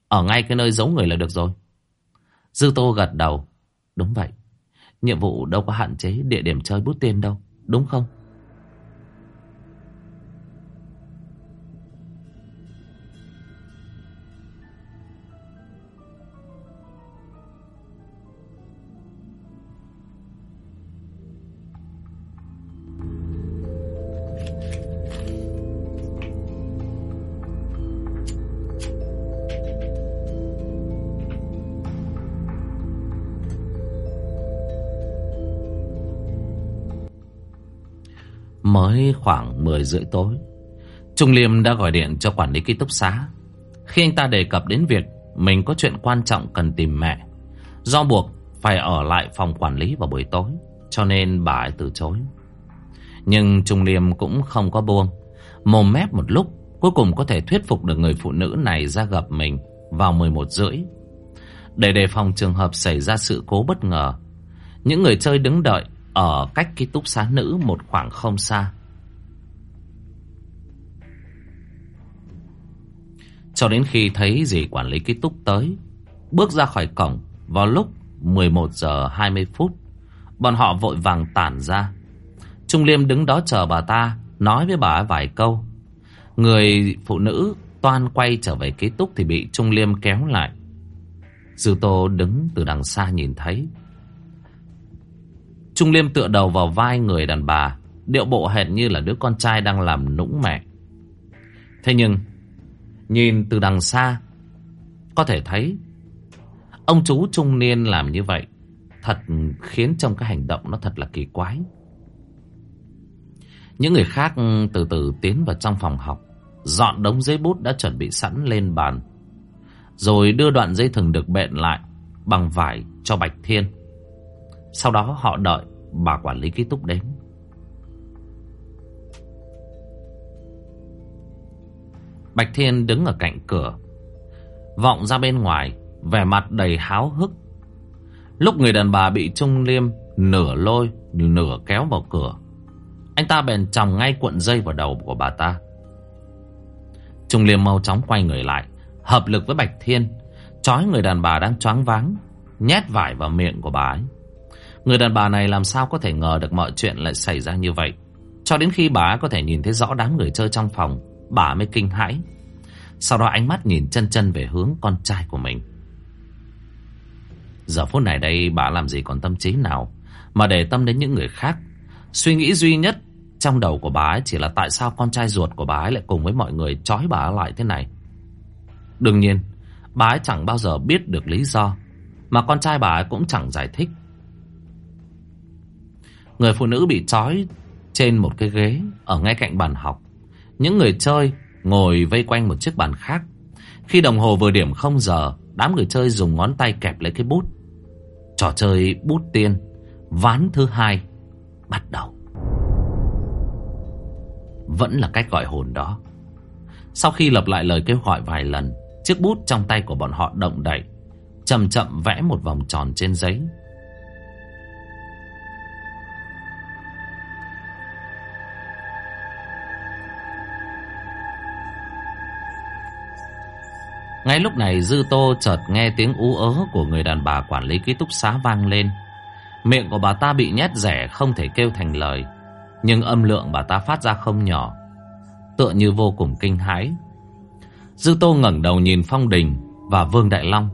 Ở ngay cái nơi giấu người là được rồi. Dư Tô gật đầu. Đúng vậy. Nhiệm vụ đâu có hạn chế địa điểm chơi bút tiên đâu. Đúng không? Mới khoảng 10 rưỡi tối. Trung Liêm đã gọi điện cho quản lý ký túc xá. Khi anh ta đề cập đến việc Mình có chuyện quan trọng cần tìm mẹ, Do buộc phải ở lại phòng quản lý vào buổi tối, Cho nên bà ấy từ chối. Nhưng Trung Liêm cũng không có buông. Mồm mép một lúc, Cuối cùng có thể thuyết phục được người phụ nữ này ra gặp mình Vào 11 rưỡi. Để đề phòng trường hợp xảy ra sự cố bất ngờ, Những người chơi đứng đợi ở cách ký túc xá nữ một khoảng không xa. Cho đến khi thấy dì quản lý ký túc tới, bước ra khỏi cổng vào lúc 11 giờ 20 phút, bọn họ vội vàng tản ra. Trung Liêm đứng đó chờ bà ta, nói với bà vài câu. Người phụ nữ toan quay trở về ký túc thì bị Trung Liêm kéo lại. Dư Tô đứng từ đằng xa nhìn thấy, Trung Liêm tựa đầu vào vai người đàn bà, điệu bộ hệt như là đứa con trai đang làm nũng mẹ. Thế nhưng, nhìn từ đằng xa, có thể thấy ông chú trung niên làm như vậy thật khiến trong cái hành động nó thật là kỳ quái. Những người khác từ từ tiến vào trong phòng học, dọn đống giấy bút đã chuẩn bị sẵn lên bàn, rồi đưa đoạn dây thừng được bện lại bằng vải cho Bạch Thiên. Sau đó họ đợi bà quản lý ký túc đến. Bạch Thiên đứng ở cạnh cửa, vọng ra bên ngoài, vẻ mặt đầy háo hức. Lúc người đàn bà bị Trung Liêm nửa lôi, nửa kéo vào cửa, anh ta bèn chòng ngay cuộn dây vào đầu của bà ta. Trung Liêm mau chóng quay người lại, hợp lực với Bạch Thiên, trói người đàn bà đang choáng váng, nhét vải vào miệng của bà ấy. Người đàn bà này làm sao có thể ngờ được mọi chuyện lại xảy ra như vậy. Cho đến khi bà có thể nhìn thấy rõ đám người chơi trong phòng, bà mới kinh hãi. Sau đó ánh mắt nhìn chân chân về hướng con trai của mình. Giờ phút này đây bà làm gì còn tâm trí nào mà để tâm đến những người khác. Suy nghĩ duy nhất trong đầu của bà ấy chỉ là tại sao con trai ruột của bà ấy lại cùng với mọi người trói bà lại thế này. Đương nhiên, bà ấy chẳng bao giờ biết được lý do, mà con trai bà ấy cũng chẳng giải thích. Người phụ nữ bị trói trên một cái ghế ở ngay cạnh bàn học. Những người chơi ngồi vây quanh một chiếc bàn khác. Khi đồng hồ vừa điểm không giờ, đám người chơi dùng ngón tay kẹp lấy cái bút. Trò chơi bút tiên, ván thứ hai, bắt đầu. Vẫn là cách gọi hồn đó. Sau khi lặp lại lời kêu gọi vài lần, chiếc bút trong tay của bọn họ động đậy, chậm chậm vẽ một vòng tròn trên giấy. Ngay lúc này Dư Tô chợt nghe tiếng ú ớ của người đàn bà quản lý ký túc xá vang lên. Miệng của bà ta bị nhét rẻ không thể kêu thành lời. Nhưng âm lượng bà ta phát ra không nhỏ. Tựa như vô cùng kinh hãi. Dư Tô ngẩng đầu nhìn Phong Đình và Vương Đại Long.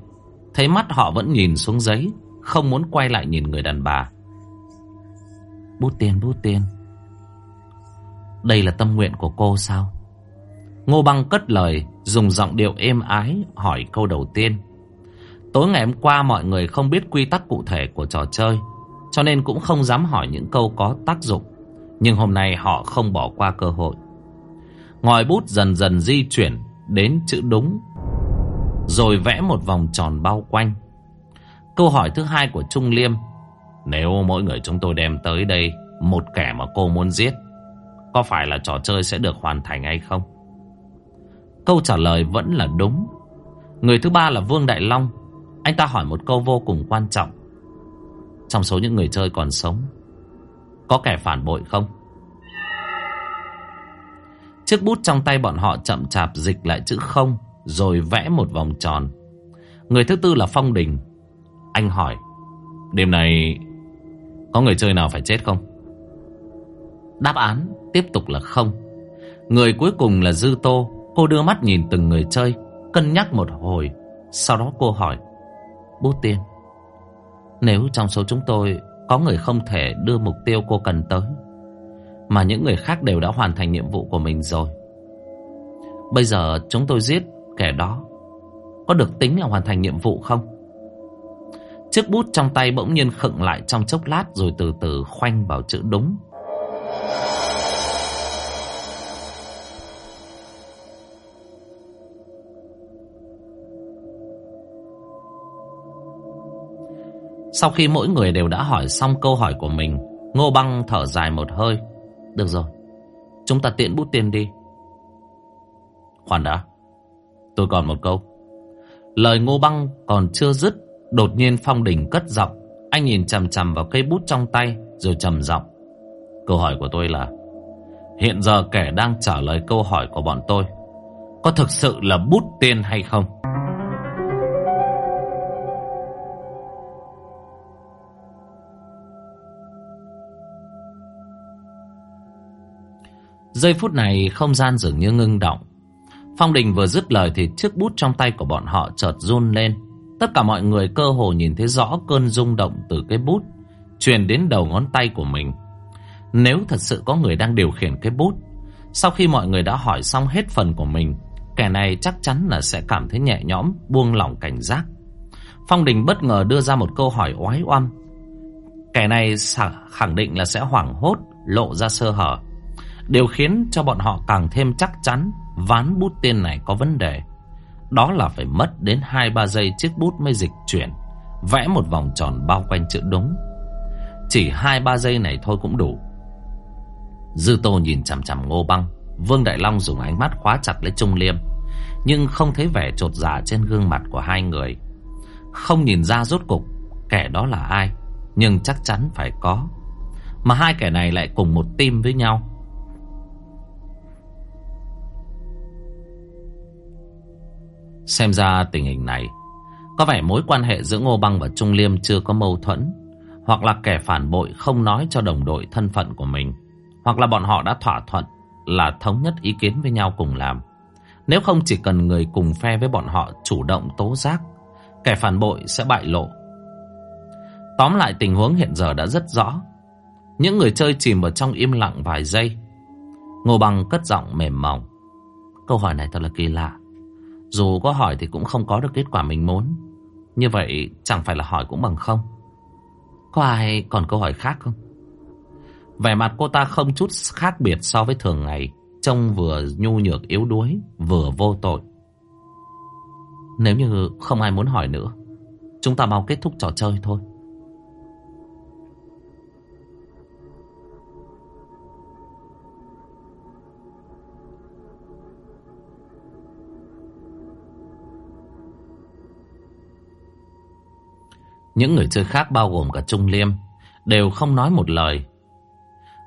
Thấy mắt họ vẫn nhìn xuống giấy, không muốn quay lại nhìn người đàn bà. Bút tiền, bút tiền. Đây là tâm nguyện của cô sao? Ngô Băng cất lời, dùng giọng điệu êm ái hỏi câu đầu tiên. Tối ngày hôm qua mọi người không biết quy tắc cụ thể của trò chơi, cho nên cũng không dám hỏi những câu có tác dụng. Nhưng hôm nay họ không bỏ qua cơ hội. Ngòi bút dần dần di chuyển đến chữ đúng, rồi vẽ một vòng tròn bao quanh. Câu hỏi thứ hai của Trung Liêm, nếu mỗi người chúng tôi đem tới đây một kẻ mà cô muốn giết, có phải là trò chơi sẽ được hoàn thành hay không? Câu trả lời vẫn là đúng. Người thứ ba là Vương Đại Long. Anh ta hỏi một câu vô cùng quan trọng. Trong số những người chơi còn sống, có kẻ phản bội không? Chiếc bút trong tay bọn họ chậm chạp dịch lại chữ không, rồi vẽ một vòng tròn. Người thứ tư là Phong Đình. Anh hỏi, đêm này có người chơi nào phải chết không? Đáp án tiếp tục là không. Người cuối cùng là Dư Tô. Cô đưa mắt nhìn từng người chơi, cân nhắc một hồi. Sau đó cô hỏi, Bút tiên, nếu trong số chúng tôi có người không thể đưa mục tiêu cô cần tới, mà những người khác đều đã hoàn thành nhiệm vụ của mình rồi. Bây giờ chúng tôi giết kẻ đó, có được tính là hoàn thành nhiệm vụ không? Chiếc bút trong tay bỗng nhiên khựng lại trong chốc lát rồi từ từ khoanh vào chữ đúng. Sau khi mỗi người đều đã hỏi xong câu hỏi của mình, Ngô Băng thở dài một hơi. Được rồi, chúng ta tiện bút tiền đi. Khoan đã, tôi còn một câu. Lời Ngô Băng còn chưa dứt, đột nhiên Phong Đình cất giọng. Anh nhìn chằm chằm vào cây bút trong tay, rồi trầm giọng. Câu hỏi của tôi là, hiện giờ kẻ đang trả lời câu hỏi của bọn tôi, có thực sự là bút tiền hay không? Giây phút này không gian dường như ngưng động. Phong Đình vừa dứt lời thì chiếc bút trong tay của bọn họ chợt run lên. Tất cả mọi người cơ hồ nhìn thấy rõ cơn rung động từ cái bút truyền đến đầu ngón tay của mình. Nếu thật sự có người đang điều khiển cái bút, sau khi mọi người đã hỏi xong hết phần của mình, kẻ này chắc chắn là sẽ cảm thấy nhẹ nhõm, buông lỏng cảnh giác. Phong Đình bất ngờ đưa ra một câu hỏi oái oăm. Kẻ này khẳng định là sẽ hoảng hốt, lộ ra sơ hở. Điều khiến cho bọn họ càng thêm chắc chắn ván bút tên này có vấn đề. Đó là phải mất đến 2-3 giây chiếc bút mới dịch chuyển, vẽ một vòng tròn bao quanh chữ đúng. Chỉ 2-3 giây này thôi cũng đủ. Dư Tô nhìn chằm chằm Ngô Băng, Vương Đại Long dùng ánh mắt khóa chặt lấy Trung Liêm, nhưng không thấy vẻ trột dạ trên gương mặt của hai người. Không nhìn ra rốt cục kẻ đó là ai, nhưng chắc chắn phải có. Mà hai kẻ này lại cùng một team với nhau. Xem ra tình hình này, Có vẻ mối quan hệ giữa Ngô Băng và Trung Liêm chưa có mâu thuẫn, Hoặc là kẻ phản bội không nói cho đồng đội thân phận của mình, Hoặc là bọn họ đã thỏa thuận Là thống nhất ý kiến với nhau cùng làm. Nếu không chỉ cần người cùng phe với bọn họ chủ động tố giác, Kẻ phản bội sẽ bại lộ. Tóm lại, tình huống hiện giờ đã rất rõ. Những người chơi chìm vào trong im lặng vài giây, Ngô Băng cất giọng mềm mỏng. Câu hỏi này thật là kỳ lạ dù có hỏi thì cũng không có được kết quả mình muốn. Như vậy chẳng phải là hỏi cũng bằng không. Có ai còn câu hỏi khác không? Vẻ mặt cô ta không chút khác biệt so với thường ngày. Trông vừa nhu nhược, yếu đuối, Vừa vô tội. Nếu như không ai muốn hỏi nữa, Chúng ta mau kết thúc trò chơi thôi. Những người chơi khác bao gồm cả Trung Liêm Đều không nói một lời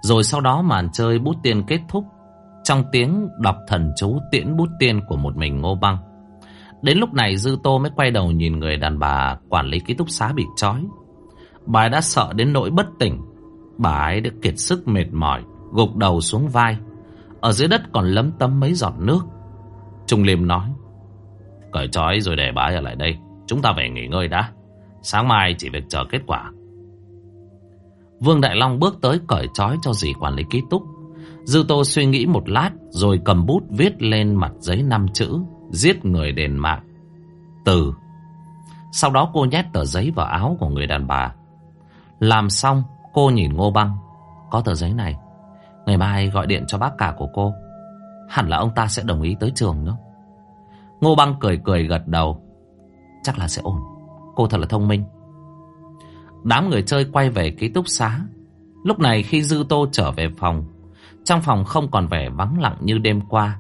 Rồi sau đó màn chơi bút tiên kết thúc Trong tiếng đọc thần chú tiễn bút tiên của một mình Ngô Băng Đến lúc này Dư Tô mới quay đầu nhìn người đàn bà quản lý ký túc xá bị trói. Bà ấy đã sợ đến nỗi bất tỉnh. Bà ấy đã kiệt sức mệt mỏi, gục đầu xuống vai. Ở dưới đất còn lấm tấm mấy giọt nước. Trung Liêm nói. Cởi trói rồi để bà ấy ở lại đây. Chúng ta về nghỉ ngơi đã. Sáng mai chỉ việc chờ kết quả. Vương Đại Long bước tới cởi trói cho dì quản lý ký túc. Dư Tô suy nghĩ một lát rồi cầm bút viết lên mặt giấy năm chữ, giết người đền mạng. Từ. Sau đó cô nhét tờ giấy vào áo của người đàn bà. Làm xong, cô nhìn Ngô Băng. Có tờ giấy này. Ngày mai gọi điện cho bác cả của cô. Hẳn là ông ta sẽ đồng ý tới trường nữa. Ngô Băng cười cười gật đầu. Chắc là sẽ ổn. Cô thật là thông minh. Đám người chơi quay về ký túc xá. Lúc này khi Dư Tô trở về phòng, trong phòng không còn vẻ vắng lặng như đêm qua.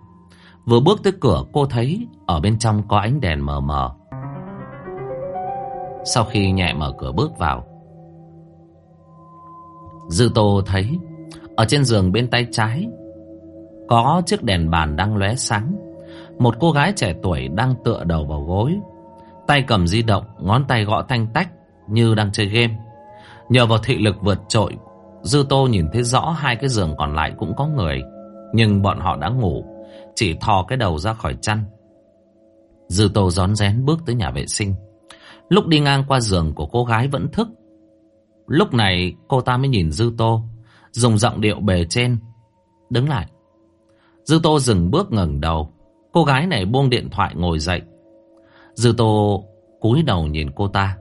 Vừa bước tới cửa cô thấy ở bên trong có ánh đèn mờ mờ. Sau khi nhẹ mở cửa bước vào, Dư Tô thấy ở trên giường bên tay trái có chiếc đèn bàn đang lóe sáng. Một cô gái trẻ tuổi đang tựa đầu vào gối, tay cầm di động, ngón tay gõ thanh tách như đang chơi game. Nhờ vào thị lực vượt trội, Dư Tô nhìn thấy rõ hai cái giường còn lại cũng có người, nhưng bọn họ đã ngủ, chỉ thò cái đầu ra khỏi chăn. Dư Tô rón rén bước tới nhà vệ sinh. Lúc đi ngang qua giường của cô gái vẫn thức. Lúc này cô ta mới nhìn Dư Tô, dùng giọng điệu bề trên. Đứng lại. Dư Tô dừng bước ngẩng đầu. Cô gái này buông điện thoại ngồi dậy. Dư Tô cúi đầu nhìn cô ta.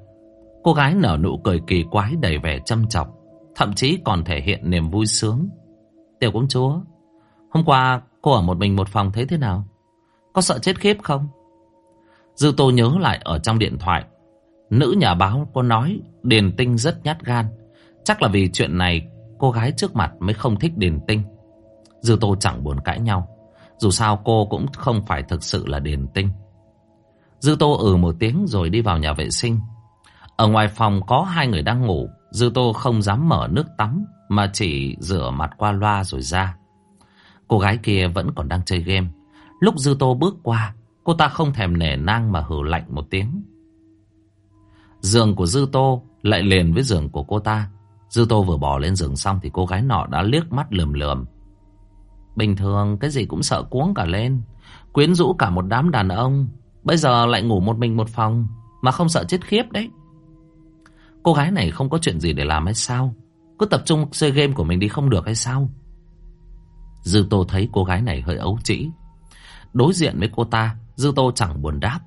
Cô gái nở nụ cười kỳ quái đầy vẻ châm chọc, thậm chí còn thể hiện niềm vui sướng. Tiểu công chúa, hôm qua cô ở một mình một phòng thấy thế nào? Có sợ chết khiếp không? Dư Tô nhớ lại ở trong điện thoại, nữ nhà báo có nói Điền Tinh rất nhát gan. Chắc là vì chuyện này cô gái trước mặt mới không thích Điền Tinh. Dư Tô chẳng buồn cãi nhau. Dù sao cô cũng không phải thực sự là Điền Tinh. Dư Tô ừ một tiếng rồi đi vào nhà vệ sinh. Ở ngoài phòng có hai người đang ngủ, Dư Tô không dám mở nước tắm mà chỉ rửa mặt qua loa rồi ra. Cô gái kia vẫn còn đang chơi game. Lúc Dư Tô bước qua, cô ta không thèm nể nang mà hừ lạnh một tiếng. Giường của Dư Tô lại liền với giường của cô ta. Dư Tô vừa bỏ lên giường xong thì cô gái nọ đã liếc mắt lườm lườm. Bình thường cái gì cũng sợ cuống cả lên. Quyến rũ cả một đám đàn ông. Bây giờ lại ngủ một mình một phòng, mà không sợ chết khiếp đấy. Cô gái này không có chuyện gì để làm hay sao? Cứ tập trung chơi game của mình đi không được hay sao? Dư Tô thấy cô gái này hơi ấu trĩ. Đối diện với cô ta, Dư Tô chẳng buồn đáp,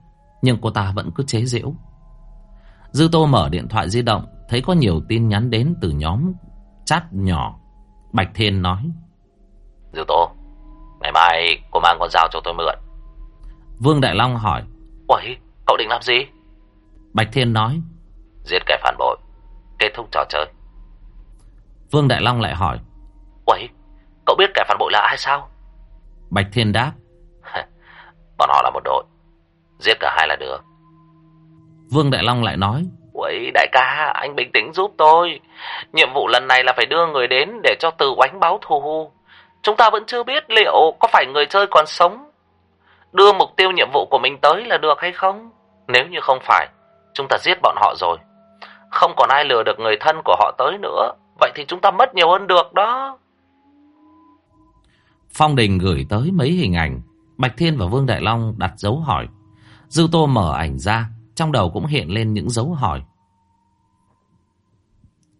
Nhưng cô ta vẫn cứ chế giễu. Dư Tô mở điện thoại di động, Thấy có nhiều tin nhắn đến từ nhóm chat nhỏ. Bạch Thiên nói, Dư Tô, Ngày mai cô mang con dao cho tôi mượn. Vương Đại Long hỏi. Uầy cậu định làm gì? Bạch Thiên nói. Giết kẻ phản bội Kết thúc trò chơi. Vương Đại Long lại hỏi. Uầy Cậu biết kẻ phản bội là ai sao? Bạch Thiên đáp. Bọn họ là một đội Giết cả hai là được. Vương Đại Long lại nói. Uầy đại ca Anh bình tĩnh giúp tôi. Nhiệm vụ lần này là phải đưa người đến Để cho từ oánh báo thù. Chúng ta vẫn chưa biết liệu có phải người chơi còn sống Đưa mục tiêu nhiệm vụ của mình tới là được hay không Nếu như không phải, Chúng ta giết bọn họ rồi không còn ai lừa được người thân của họ tới nữa. Vậy thì chúng ta mất nhiều hơn được đó. Phong Đình gửi tới mấy hình ảnh. Bạch Thiên và Vương Đại Long đặt dấu hỏi. Dư Tô mở ảnh ra. Trong đầu cũng hiện lên những dấu hỏi.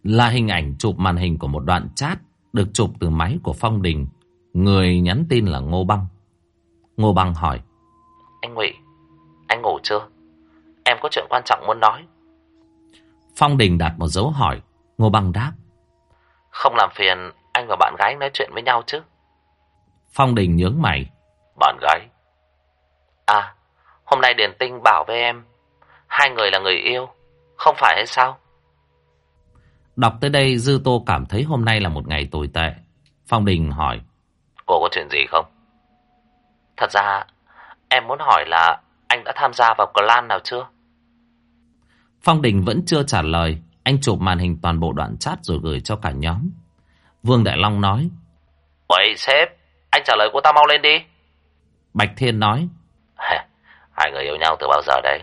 Là hình ảnh chụp màn hình của một đoạn chat được chụp từ máy của Phong Đình. Người nhắn tin là Ngô Băng. Ngô Băng hỏi. Anh Ngụy, anh ngủ chưa? Em có chuyện quan trọng muốn nói. Phong Đình đặt một dấu hỏi. Ngô Băng đáp. Không làm phiền anh và bạn gái nói chuyện với nhau chứ. Phong Đình nhướng mày. Bạn gái? À, hôm nay Điền Tinh bảo với em. Hai người là người yêu. Không phải hay sao? Đọc tới đây Dư Tô cảm thấy hôm nay là một ngày tồi tệ. Phong Đình hỏi. Cô có chuyện gì không? Thật ra em muốn hỏi là anh đã tham gia vào clan nào chưa? Phong Đình vẫn chưa trả lời. Anh chụp màn hình toàn bộ đoạn chat rồi gửi cho cả nhóm. Vương Đại Long nói. Vậy sếp, anh trả lời cô ta mau lên đi. Bạch Thiên nói. Hai người yêu nhau từ bao giờ đấy?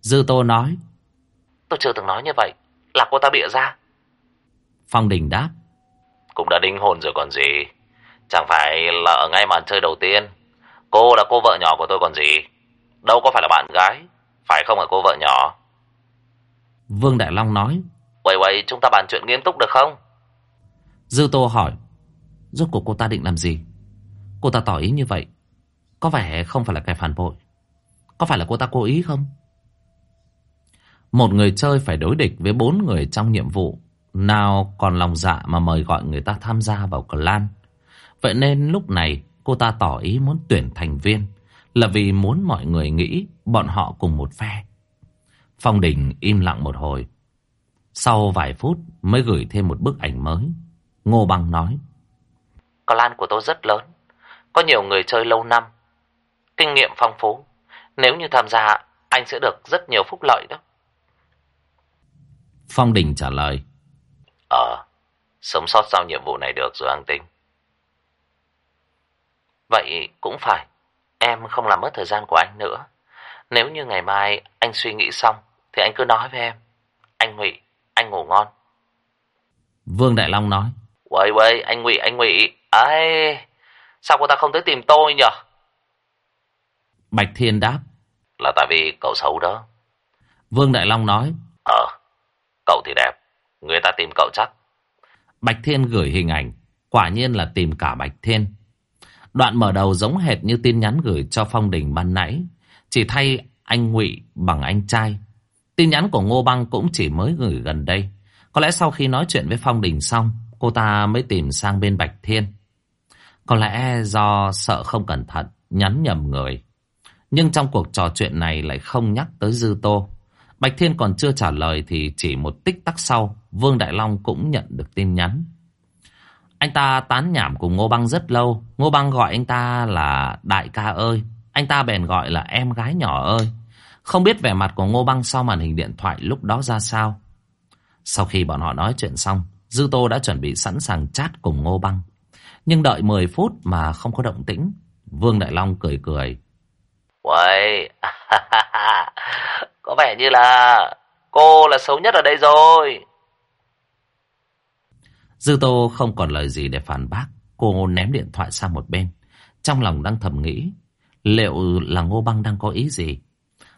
Dư Tô nói. Tôi chưa từng nói như vậy. Là cô ta bịa ra. Phong Đình đáp. Cũng đã đính hôn rồi còn gì. Chẳng phải là ở ngay màn chơi đầu tiên. Cô là cô vợ nhỏ của tôi còn gì. Đâu có phải là bạn gái. Phải không là cô vợ nhỏ? Vương Đại Long nói. Vậy vậy chúng ta bàn chuyện nghiêm túc được không? Dư Tô hỏi. Rốt cuộc cô ta định làm gì? Cô ta tỏ ý như vậy. Có vẻ không phải là kẻ phản bội. Có phải là cô ta cố ý không? Một người chơi phải đối địch với bốn người trong nhiệm vụ. Nào còn lòng dạ mà mời gọi người ta tham gia vào clan. Vậy nên lúc này cô ta tỏ ý muốn tuyển thành viên. Là vì muốn mọi người nghĩ bọn họ cùng một phe. Phong Đình im lặng một hồi. Sau vài phút mới gửi thêm một bức ảnh mới. Ngô Băng nói. Clan của tôi rất lớn. Có nhiều người chơi lâu năm. Kinh nghiệm phong phú. Nếu như tham gia, anh sẽ được rất nhiều phúc lợi đó. Phong Đình trả lời. Ờ, sống sót sau nhiệm vụ này được rồi anh tính. Vậy cũng phải, em không làm mất thời gian của anh nữa. Nếu như ngày mai anh suy nghĩ xong, thì anh cứ nói với em. Anh Ngụy, anh ngủ ngon. Vương Đại Long nói. Quầy quầy, anh Ngụy, anh Ngụy. Ấy, sao cô ta không tới tìm tôi nhỉ? Bạch Thiên đáp. Là tại vì cậu xấu đó. Vương Đại Long nói. Ờ, cậu thì đẹp. Người ta tìm cậu chắc. Bạch Thiên gửi hình ảnh. Quả nhiên là tìm cả Bạch Thiên. Đoạn mở đầu giống hệt như tin nhắn gửi cho Phong Đình ban nãy. Chỉ thay anh Ngụy bằng anh trai. Tin nhắn của Ngô Băng cũng chỉ mới gửi gần đây. Có lẽ sau khi nói chuyện với Phong Đình xong, cô ta mới tìm sang bên Bạch Thiên. Có lẽ do sợ không cẩn thận, nhắn nhầm người. Nhưng trong cuộc trò chuyện này lại không nhắc tới Dư Tô. Bạch Thiên còn chưa trả lời thì chỉ một tích tắc sau, Vương Đại Long cũng nhận được tin nhắn. Anh ta tán nhảm cùng Ngô Băng rất lâu. Ngô Băng gọi anh ta là đại ca ơi. Anh ta bèn gọi là em gái nhỏ ơi. Không biết vẻ mặt của Ngô Băng sau màn hình điện thoại lúc đó ra sao. Sau khi bọn họ nói chuyện xong, Dư Tô đã chuẩn bị sẵn sàng chat cùng Ngô Băng. Nhưng đợi 10 phút mà không có động tĩnh. Vương Đại Long cười cười. Uầy, có vẻ như là cô là xấu nhất ở đây rồi. Dư Tô không còn lời gì để phản bác. Cô ném điện thoại sang một bên. Trong lòng đang thầm nghĩ. Liệu là Ngô Băng đang có ý gì?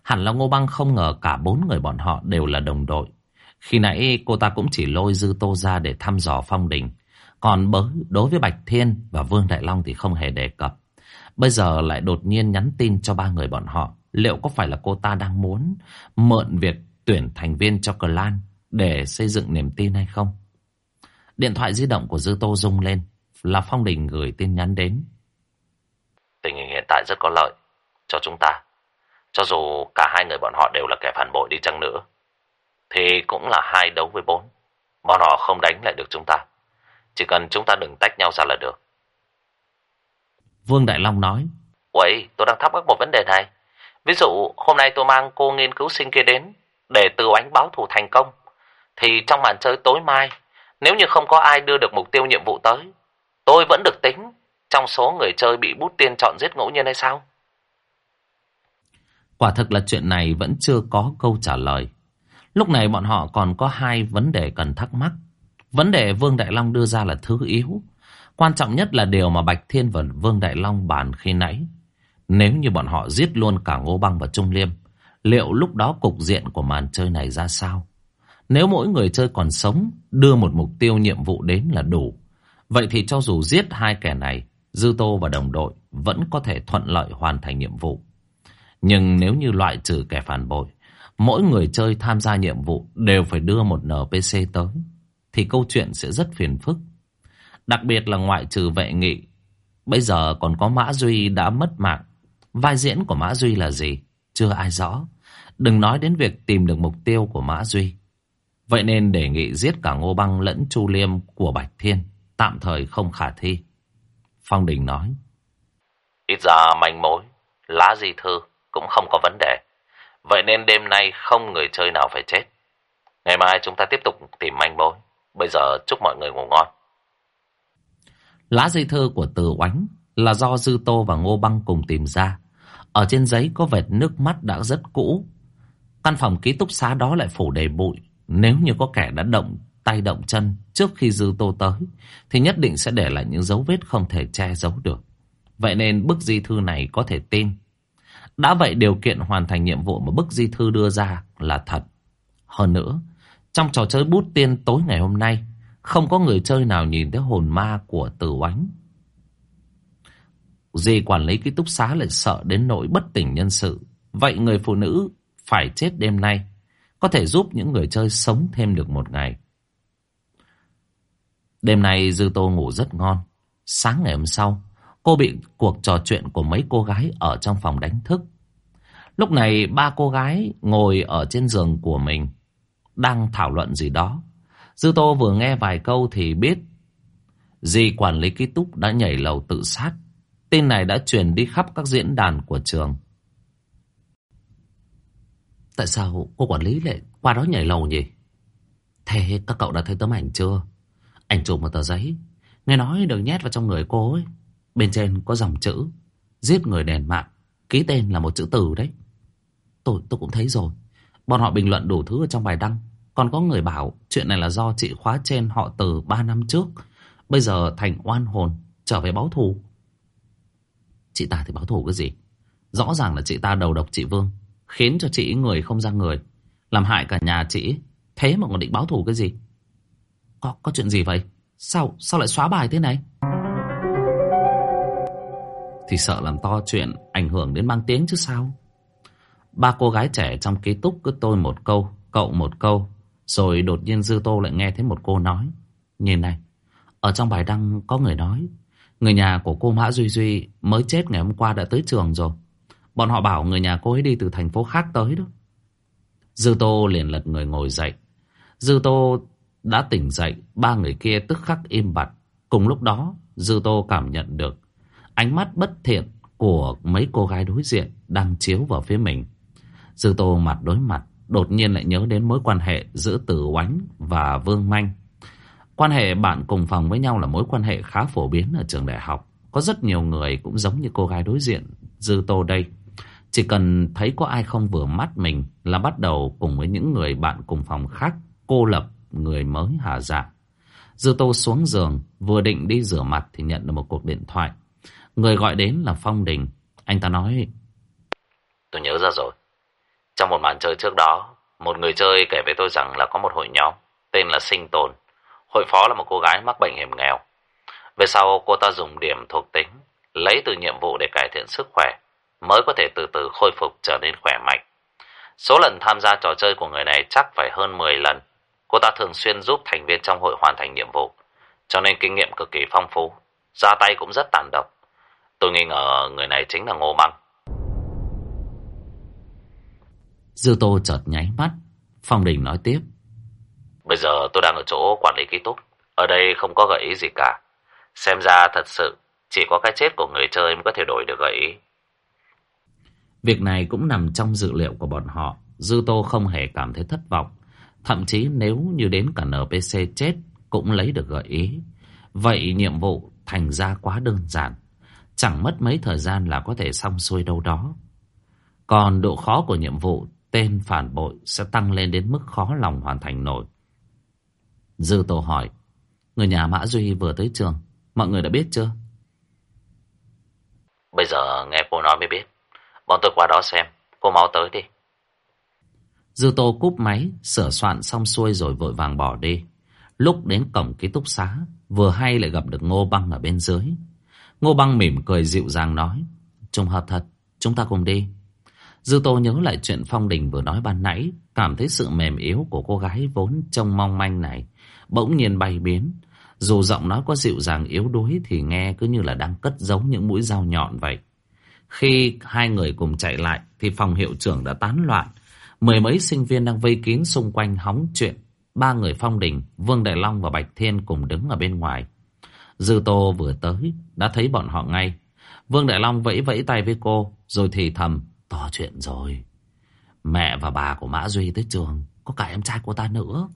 Hẳn là Ngô Băng không ngờ cả bốn người bọn họ đều là đồng đội. Khi nãy cô ta cũng chỉ lôi Dư Tô ra để thăm dò phong đình. Còn bới đối với Bạch Thiên và Vương Đại Long thì không hề đề cập. Bây giờ lại đột nhiên nhắn tin cho ba người bọn họ. Liệu có phải là cô ta đang muốn mượn việc tuyển thành viên cho clan để xây dựng niềm tin hay không? Điện thoại di động của Dư Tô rung lên. Là Phong Đình gửi tin nhắn đến. Tình hình hiện tại rất có lợi cho chúng ta. Cho dù cả hai người bọn họ đều là kẻ phản bội đi chăng nữa. Thì cũng là hai đấu với bốn. Bọn họ không đánh lại được chúng ta. Chỉ cần chúng ta đừng tách nhau ra là được. Vương Đại Long nói. Uầy, tôi đang thắc mắc một vấn đề này. Ví dụ, hôm nay tôi mang cô nghiên cứu sinh kia đến để từ ánh báo thù thành công. Thì trong màn chơi tối mai, nếu như không có ai đưa được mục tiêu nhiệm vụ tới, tôi vẫn được tính trong số người chơi bị bút tiên chọn giết ngẫu nhiên hay sao? Quả thực là chuyện này vẫn chưa có câu trả lời. Lúc này bọn họ còn có hai vấn đề cần thắc mắc. Vấn đề Vương Đại Long đưa ra là thứ yếu. Quan trọng nhất là điều mà Bạch Thiên và Vương Đại Long bàn khi nãy. Nếu như bọn họ giết luôn cả Ngô Băng và Trung Liêm, liệu lúc đó cục diện của màn chơi này ra sao? Nếu mỗi người chơi còn sống, đưa một mục tiêu nhiệm vụ đến là đủ. Vậy thì cho dù giết hai kẻ này, Dư Tô và đồng đội vẫn có thể thuận lợi hoàn thành nhiệm vụ. Nhưng nếu như loại trừ kẻ phản bội, mỗi người chơi tham gia nhiệm vụ đều phải đưa một NPC tới, thì câu chuyện sẽ rất phiền phức. Đặc biệt là ngoại trừ vệ nghị, bây giờ còn có Mã Duy đã mất mạng. Vai diễn của Mã Duy là gì? Chưa ai rõ. Đừng nói đến việc tìm được mục tiêu của Mã Duy. Vậy nên đề nghị giết cả Ngô Băng lẫn Chu Liêm của Bạch Thiên tạm thời không khả thi. Phong Đình nói. Ít ra manh mối, lá gì thư cũng không có vấn đề. Vậy nên đêm nay không người chơi nào phải chết. Ngày mai chúng ta tiếp tục tìm manh mối. Bây giờ chúc mọi người ngủ ngon. Lá dây thơ của Từ Oánh là do Dư Tô và Ngô Băng cùng tìm ra. Ở trên giấy có vệt nước mắt đã rất cũ. Căn phòng ký túc xá đó lại phủ đầy bụi. Nếu như có kẻ đã động tay động chân trước khi Dư Tô tới, thì nhất định sẽ để lại những dấu vết không thể che giấu được. Vậy nên bức di thư này có thể tin. Đã vậy điều kiện hoàn thành nhiệm vụ mà bức di thư đưa ra là thật. Hơn nữa, trong trò chơi bút tiên tối ngày hôm nay, không có người chơi nào nhìn thấy hồn ma của tử oánh. Dì quản lý ký túc xá lại sợ đến nỗi bất tỉnh nhân sự. Vậy người phụ nữ phải chết đêm nay có thể giúp những người chơi sống thêm được một ngày. Đêm nay Dư Tô ngủ rất ngon. Sáng ngày hôm sau, cô bị cuộc trò chuyện của mấy cô gái ở trong phòng đánh thức. Lúc này ba cô gái ngồi ở trên giường của mình, đang thảo luận gì đó. Dư Tô vừa nghe vài câu thì biết dì quản lý ký túc đã nhảy lầu tự sát. Tin này đã truyền đi khắp các diễn đàn của trường. Tại sao cô quản lý lại qua đó nhảy lầu nhỉ? Thế các cậu đã thấy tấm ảnh chưa? Ảnh chụp một tờ giấy. Nghe nói được nhét vào trong người cô ấy. Bên trên có dòng chữ. Giết người đèn mạng. Ký tên là một chữ từ đấy. Tôi, tôi cũng thấy rồi. Bọn họ bình luận đủ thứ ở trong bài đăng. Còn có người bảo chuyện này là do chị khóa trên họ từ 3 năm trước. Bây giờ thành oan hồn, trở về báo thù. Chị ta thì báo thù cái gì? Rõ ràng là chị ta đầu độc chị Vương. Khiến cho chị người không ra người. Làm hại cả nhà chị. Thế mà còn định báo thù cái gì? Có, có chuyện gì vậy? Sao, sao lại xóa bài thế này? Thì sợ làm to chuyện ảnh hưởng đến mang tiếng chứ sao? Ba cô gái trẻ trong ký túc cứ tôi một câu, cậu một câu. Rồi đột nhiên Dư Tô lại nghe thấy một cô nói. Nhìn này, ở trong bài đăng có người nói. Người nhà của cô Mã Duy Duy mới chết ngày hôm qua đã tới trường rồi. Bọn họ bảo người nhà cô ấy đi từ thành phố khác tới đó. Dư Tô liền lật người ngồi dậy. Dư Tô đã tỉnh dậy, ba người kia tức khắc im bặt. Cùng lúc đó, Dư Tô cảm nhận được ánh mắt bất thiện của mấy cô gái đối diện đang chiếu vào phía mình. Dư Tô mặt đối mặt, đột nhiên lại nhớ đến mối quan hệ giữa Tử Oánh và Vương Manh. Quan hệ bạn cùng phòng với nhau là mối quan hệ khá phổ biến ở trường đại học. Có rất nhiều người cũng giống như cô gái đối diện Dư Tô đây. Chỉ cần thấy có ai không vừa mắt mình là bắt đầu cùng với những người bạn cùng phòng khác cô lập người mới hà dạ. Dư Tô xuống giường, vừa định đi rửa mặt thì nhận được một cuộc điện thoại. Người gọi đến là Phong Đình. Anh ta nói... Tôi nhớ ra rồi. Trong một màn chơi trước đó, một người chơi kể với tôi rằng là có một hội nhóm tên là Sinh Tồn. Hội phó là một cô gái mắc bệnh hiểm nghèo. Về sau cô ta dùng điểm thuộc tính, lấy từ nhiệm vụ để cải thiện sức khỏe, mới có thể từ từ khôi phục trở nên khỏe mạnh. Số lần tham gia trò chơi của người này chắc phải hơn 10 lần. Cô ta thường xuyên giúp thành viên trong hội hoàn thành nhiệm vụ, cho nên kinh nghiệm cực kỳ phong phú, ra tay cũng rất tàn độc. Tôi nghi ngờ người này chính là Ngô Măng. Dư Tô chợt nháy mắt, Phong Đình nói tiếp. Bây giờ tôi đang ở chỗ quản lý ký túc, ở đây không có gợi ý gì cả. Xem ra thật sự chỉ có cái chết của người chơi mới có thể đổi được gợi ý. Việc này cũng nằm trong dự liệu của bọn họ. Dư Tô không hề cảm thấy thất vọng. Thậm chí nếu như đến cả NPC chết cũng lấy được gợi ý. Vậy nhiệm vụ thành ra quá đơn giản. Chẳng mất mấy thời gian là có thể xong xuôi đâu đó. Còn độ khó của nhiệm vụ tên phản bội sẽ tăng lên đến mức khó lòng hoàn thành nổi. Dư Tô hỏi, người nhà Mã Duy vừa tới trường, mọi người đã biết chưa? Bây giờ nghe cô nói mới biết. Bọn tôi qua đó xem, cô mau tới đi. Dư Tô cúp máy, sửa soạn xong xuôi rồi vội vàng bỏ đi. Lúc đến cổng ký túc xá, vừa hay lại gặp được Ngô Băng ở bên dưới. Ngô Băng mỉm cười dịu dàng nói, trùng hợp thật, chúng ta cùng đi. Dư Tô nhớ lại chuyện Phong Đình vừa nói ban nãy, cảm thấy sự mềm yếu của cô gái vốn trông mong manh này, bỗng nhiên bay biến. Dù giọng nói có dịu dàng yếu đuối thì nghe cứ như là đang cất giấu những mũi dao nhọn vậy. Khi hai người cùng chạy lại thì phòng hiệu trưởng đã tán loạn. Mười mấy sinh viên đang vây kín xung quanh hóng chuyện. Ba người Phong Đình, Vương Đại Long và Bạch Thiên cùng đứng ở bên ngoài. Dư Tô vừa tới, đã thấy bọn họ ngay. Vương Đại Long vẫy vẫy tay với cô, rồi thì thầm, to chuyện rồi. Mẹ và bà của Mã Duy tới trường, có cả em trai của ta nữa.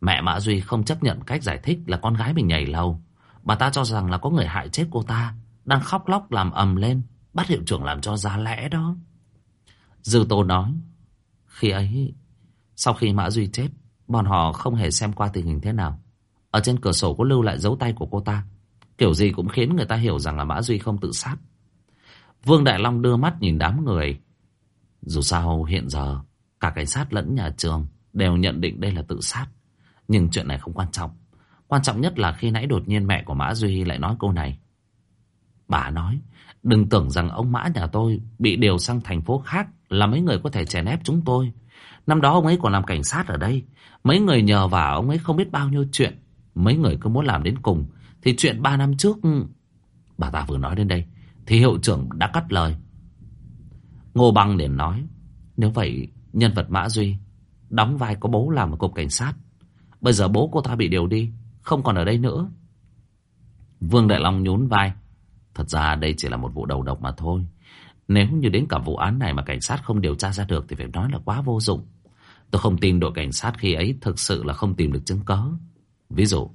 Mẹ Mã Duy không chấp nhận cách giải thích là con gái mình nhảy lầu. Bà ta cho rằng là có người hại chết cô ta, đang khóc lóc làm ầm lên. Bắt hiệu trưởng làm cho ra lẽ đó. Dư Tô nói. Khi ấy, sau khi Mã Duy chết, bọn họ không hề xem qua tình hình thế nào. Ở trên cửa sổ có lưu lại dấu tay của cô ta. Kiểu gì cũng khiến người ta hiểu rằng là Mã Duy không tự sát. Vương Đại Long đưa mắt nhìn đám người. Dù sao hiện giờ, cả cảnh sát lẫn nhà trường đều nhận định đây là tự sát. Nhưng chuyện này không quan trọng. Quan trọng nhất là khi nãy đột nhiên mẹ của Mã Duy lại nói câu này. Bà nói, đừng tưởng rằng ông Mã nhà tôi bị điều sang thành phố khác là mấy người có thể chèn ép chúng tôi. Năm đó ông ấy còn làm cảnh sát ở đây. Mấy người nhờ vào ông ấy không biết bao nhiêu chuyện. Mấy người cứ muốn làm đến cùng. Thì chuyện ba năm trước... Bà ta vừa nói đến đây. Thì hiệu trưởng đã cắt lời. Ngô Băng liền nói. Nếu vậy, nhân vật Mã Duy đóng vai có bố làm ở cục cảnh sát. Bây giờ bố cô ta bị điều đi. Không còn ở đây nữa. Vương Đại Long nhún vai. Thật ra đây chỉ là một vụ đầu độc mà thôi. Nếu như đến cả vụ án này mà cảnh sát không điều tra ra được thì phải nói là quá vô dụng. Tôi không tin đội cảnh sát khi ấy thực sự là không tìm được chứng cứ Ví dụ,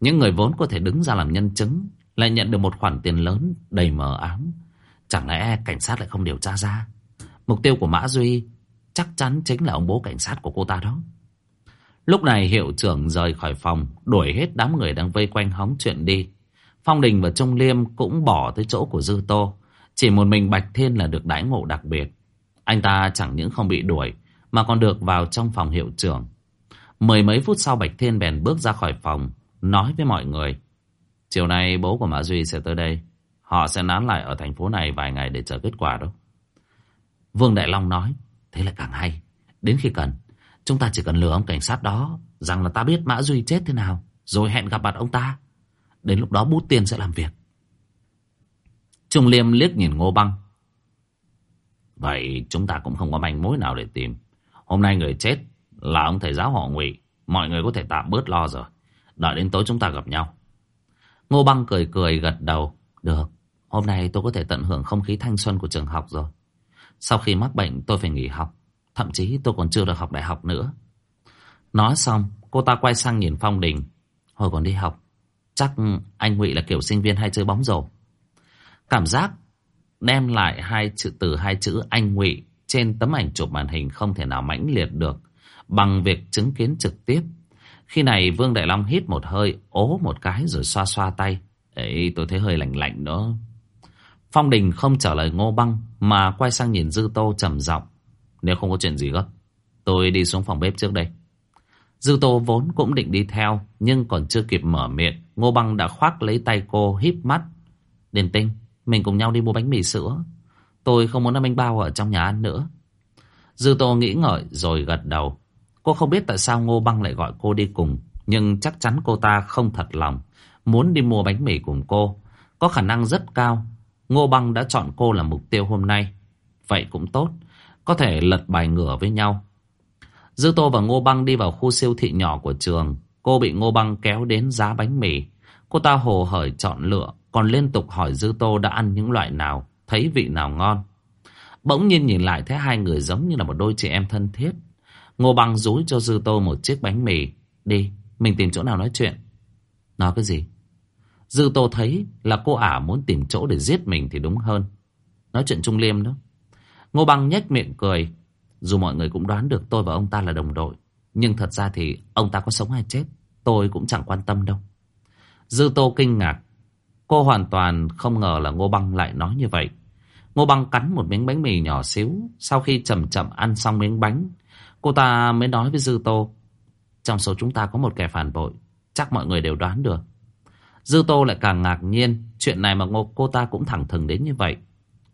những người vốn có thể đứng ra làm nhân chứng lại nhận được một khoản tiền lớn đầy mờ ám. Chẳng lẽ cảnh sát lại không điều tra ra? Mục tiêu của Mã Duy chắc chắn chính là ông bố cảnh sát của cô ta đó. Lúc này hiệu trưởng rời khỏi phòng, đuổi hết đám người đang vây quanh hóng chuyện đi. Phong Đình và Trung Liêm cũng bỏ tới chỗ của Dư Tô. Chỉ một mình Bạch Thiên là được đãi ngộ đặc biệt. Anh ta chẳng những không bị đuổi, mà còn được vào trong phòng hiệu trưởng. Mười mấy phút sau Bạch Thiên bèn bước ra khỏi phòng, nói với mọi người. Chiều nay bố của Mã Duy sẽ tới đây. Họ sẽ nán lại ở thành phố này vài ngày để chờ kết quả đó. Vương Đại Long nói, thế là càng hay. Đến khi cần, chúng ta chỉ cần lừa ông cảnh sát đó rằng là ta biết Mã Duy chết thế nào, rồi hẹn gặp mặt ông ta. Đến lúc đó bút tiền sẽ làm việc. Trung Liêm liếc nhìn Ngô Băng. Vậy chúng ta cũng không có manh mối nào để tìm. Hôm nay người chết là ông thầy giáo họ ngụy. Mọi người có thể tạm bớt lo rồi. Đợi đến tối chúng ta gặp nhau. Ngô Băng cười cười gật đầu. Được, hôm nay tôi có thể tận hưởng không khí thanh xuân của trường học rồi. Sau khi mắc bệnh tôi phải nghỉ học. Thậm chí tôi còn chưa được học đại học nữa. Nói xong, cô ta quay sang nhìn Phong Đình. Hồi còn đi học, chắc anh Ngụy là kiểu sinh viên hay chơi bóng rổ. Cảm giác đem lại hai chữ từ hai chữ anh Ngụy trên tấm ảnh chụp màn hình không thể nào mãnh liệt được bằng việc chứng kiến trực tiếp. Khi này Vương Đại Long hít một hơi, ố một cái rồi xoa xoa tay. Ấy, tôi thấy hơi lạnh lạnh đó. Phong Đình không trả lời Ngô Băng mà quay sang nhìn Dư Tô trầm giọng. Nếu không có chuyện gì gấp, tôi đi xuống phòng bếp trước đây. Dư Tô vốn cũng định đi theo, nhưng còn chưa kịp mở miệng, Ngô Băng đã khoác lấy tay cô híp mắt. Điền tinh, mình cùng nhau đi mua bánh mì sữa. Tôi không muốn ăn bánh bao ở trong nhà ăn nữa. Dư Tô nghĩ ngợi rồi gật đầu. Cô không biết tại sao Ngô Băng lại gọi cô đi cùng, nhưng chắc chắn cô ta không thật lòng, muốn đi mua bánh mì cùng cô. Có khả năng rất cao, Ngô Băng đã chọn cô là mục tiêu hôm nay. Vậy cũng tốt, có thể lật bài ngửa với nhau. Dư Tô và Ngô Băng đi vào khu siêu thị nhỏ của trường. Cô bị Ngô Băng kéo đến giá bánh mì. Cô ta hồ hởi chọn lựa, còn liên tục hỏi Dư Tô đã ăn những loại nào, thấy vị nào ngon. Bỗng nhiên nhìn lại thấy hai người giống như là một đôi chị em thân thiết. Ngô Băng rúi cho Dư Tô một chiếc bánh mì. Đi, mình tìm chỗ nào nói chuyện. Nói cái gì? Dư Tô thấy là cô ả muốn tìm chỗ để giết mình thì đúng hơn. Nói chuyện Trung Liêm đó. Ngô Băng nhếch miệng cười. Dù mọi người cũng đoán được tôi và ông ta là đồng đội. Nhưng thật ra thì ông ta có sống hay chết. Tôi cũng chẳng quan tâm đâu. Dư Tô kinh ngạc. Cô hoàn toàn không ngờ là Ngô Băng lại nói như vậy. Ngô Băng cắn một miếng bánh mì nhỏ xíu. Sau khi chậm chậm ăn xong miếng bánh. Cô ta mới nói với Dư Tô. Trong số chúng ta có một kẻ phản bội. Chắc mọi người đều đoán được. Dư Tô lại càng ngạc nhiên. Chuyện này mà ngô, cô ta cũng thẳng thừng đến như vậy.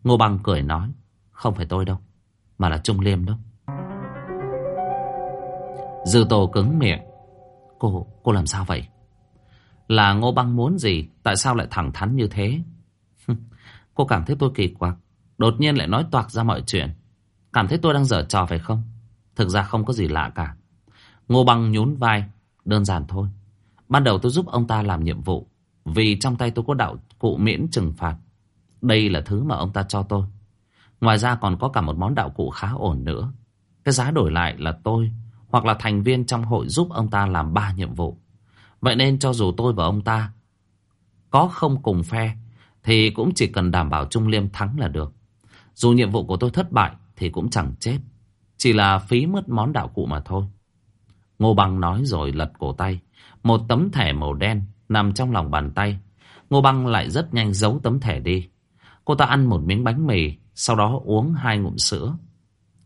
Ngô Băng cười nói. Không phải tôi đâu. Mà là Trung Liêm đó. Dư Tô cứng miệng. Cô, cô làm sao vậy? Là Ngô Băng muốn gì? Tại sao lại thẳng thắn như thế? cô cảm thấy tôi kỳ quặc. Đột nhiên lại nói toạc ra mọi chuyện. Cảm thấy tôi đang dở trò phải không? Thực ra không có gì lạ cả. Ngô Băng nhún vai. Đơn giản thôi. Ban đầu tôi giúp ông ta làm nhiệm vụ. Vì trong tay tôi có đạo cụ miễn trừng phạt. Đây là thứ mà ông ta cho tôi. Ngoài ra còn có cả một món đạo cụ khá ổn nữa. Cái giá đổi lại là tôi hoặc là thành viên trong hội giúp ông ta làm ba nhiệm vụ. Vậy nên cho dù tôi và ông ta có không cùng phe, Thì cũng chỉ cần đảm bảo Trung Liêm thắng là được. Dù nhiệm vụ của tôi thất bại Thì cũng chẳng chết, Chỉ là phí mất món đạo cụ mà thôi. Ngô Bằng nói rồi lật cổ tay, Một tấm thẻ màu đen Nằm trong lòng bàn tay. Ngô Bằng lại rất nhanh giấu tấm thẻ đi. Cô ta ăn một miếng bánh mì, Sau đó uống hai ngụm sữa.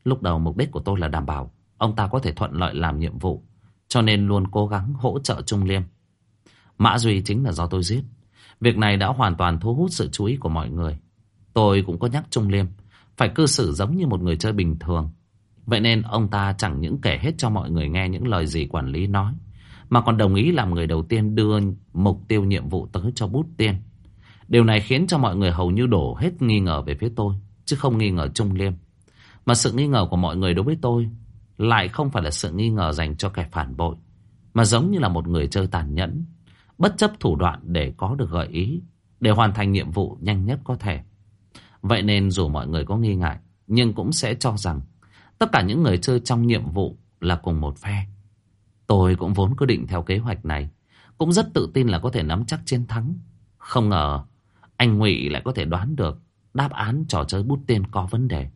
Lúc đầu mục đích của tôi là đảm bảo Ông ta có thể thuận lợi làm nhiệm vụ, Cho nên luôn cố gắng hỗ trợ Trung Liêm. Mã Duy chính là do tôi giết. Việc này đã hoàn toàn thu hút sự chú ý của mọi người. Tôi cũng có nhắc Trung Liêm, Phải cư xử giống như một người chơi bình thường. Vậy nên ông ta chẳng những kể hết cho mọi người nghe những lời gì quản lý nói, Mà còn đồng ý làm người đầu tiên đưa mục tiêu nhiệm vụ tới cho bút tiên. Điều này khiến cho mọi người hầu như đổ hết nghi ngờ về phía tôi, Chứ không nghi ngờ Trung Liêm. Mà sự nghi ngờ của mọi người đối với tôi lại không phải là sự nghi ngờ dành cho kẻ phản bội, Mà giống như là một người chơi tàn nhẫn, Bất chấp thủ đoạn để có được gợi ý, Để hoàn thành nhiệm vụ nhanh nhất có thể. Vậy nên dù mọi người có nghi ngại, Nhưng cũng sẽ cho rằng Tất cả những người chơi trong nhiệm vụ Là cùng một phe. Tôi cũng vốn quyết định theo kế hoạch này, Cũng rất tự tin là có thể nắm chắc chiến thắng. Không ngờ, Anh Ngụy lại có thể đoán được Đáp án trò chơi bút tên có vấn đề.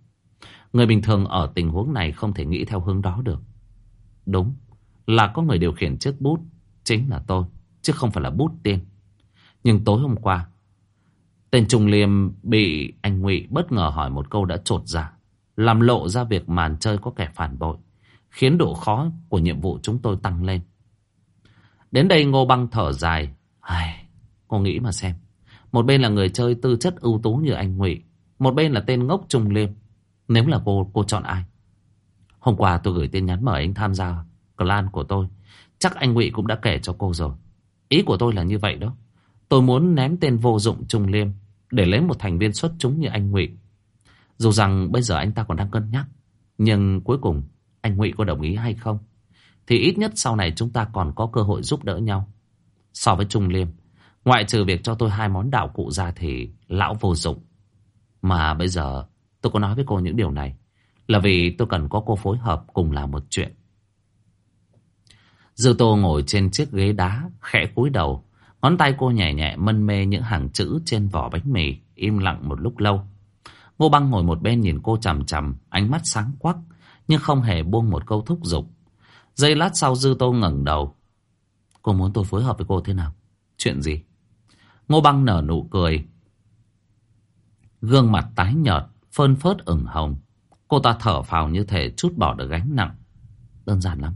Người bình thường ở tình huống này Không thể nghĩ theo hướng đó được Đúng Là có người điều khiển chiếc bút Chính là tôi chứ không phải là bút tiên. Nhưng tối hôm qua, tên Trung Liêm bị anh Ngụy bất ngờ hỏi một câu đã trột dạ, làm lộ ra việc màn chơi có kẻ phản bội, khiến độ khó của nhiệm vụ chúng tôi tăng lên. Đến đây Ngô Băng thở dài, ai, cô nghĩ mà xem, một bên là người chơi tư chất ưu tú như anh Ngụy, một bên là tên ngốc Trung Liêm. Nếu là cô, cô chọn ai? Hôm qua tôi gửi tin nhắn mời anh tham gia clan của tôi. Chắc anh Ngụy cũng đã kể cho cô rồi. Ý của tôi là như vậy đó. Tôi muốn ném tên vô dụng Trung Liêm để lấy một thành viên xuất chúng như anh Ngụy. Dù rằng bây giờ anh ta còn đang cân nhắc, nhưng cuối cùng anh Ngụy có đồng ý hay không? Thì ít nhất sau này chúng ta còn có cơ hội giúp đỡ nhau. So với Trung Liêm, ngoại trừ việc cho tôi hai món đạo cụ ra thì lão vô dụng. Mà bây giờ tôi có nói với cô những điều này là vì tôi cần có cô phối hợp cùng làm một chuyện. Dư Tô ngồi trên chiếc ghế đá, khẽ cúi đầu. Ngón tay cô nhẹ nhẹ mân mê những hàng chữ trên vỏ bánh mì, im lặng một lúc lâu. Ngô Băng ngồi một bên nhìn cô chằm chằm, ánh mắt sáng quắc, nhưng không hề buông một câu thúc giục. Giây lát sau Dư Tô ngẩng đầu. Cô muốn tôi phối hợp với cô thế nào? Chuyện gì? Ngô Băng nở nụ cười. Gương mặt tái nhợt, phơn phớt ửng hồng. Cô ta thở phào như thể chút bỏ được gánh nặng. Đơn giản lắm.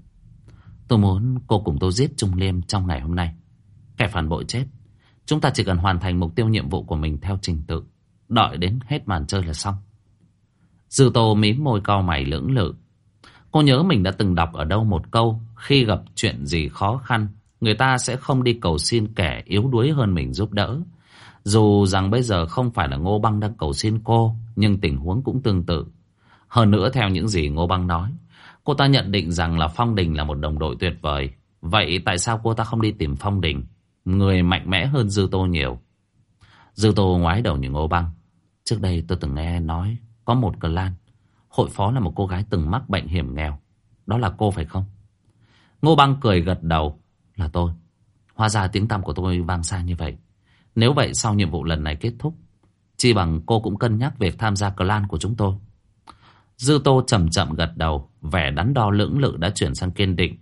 Tôi muốn cô cùng tôi giết Trung Liêm trong ngày hôm nay. Kẻ phản bội chết. Chúng ta chỉ cần hoàn thành mục tiêu nhiệm vụ của mình theo trình tự. Đợi đến hết màn chơi là xong. Dư Tô mím môi cau mày lưỡng lự. Cô nhớ mình đã từng đọc ở đâu một câu. Khi gặp chuyện gì khó khăn, người ta sẽ không đi cầu xin kẻ yếu đuối hơn mình giúp đỡ. Dù rằng bây giờ không phải là Ngô Băng đang cầu xin cô, nhưng tình huống cũng tương tự. Hơn nữa theo những gì Ngô Băng nói, Cô ta nhận định rằng là Phong Đình là một đồng đội tuyệt vời. Vậy tại sao cô ta không đi tìm Phong Đình? Người mạnh mẽ hơn Dư Tô nhiều. Dư Tô ngoái đầu nhìn Ngô Băng. Trước đây tôi từng nghe nói có một clan. Hội phó là một cô gái từng mắc bệnh hiểm nghèo. Đó là cô phải không? Ngô Băng cười gật đầu. Là tôi. Hóa ra tiếng tăm của tôi vang xa như vậy. Nếu vậy sau nhiệm vụ lần này kết thúc, chi bằng cô cũng cân nhắc việc tham gia clan của chúng tôi. Dư Tô chậm chậm gật đầu, vẻ đắn đo lưỡng lự đã chuyển sang kiên định.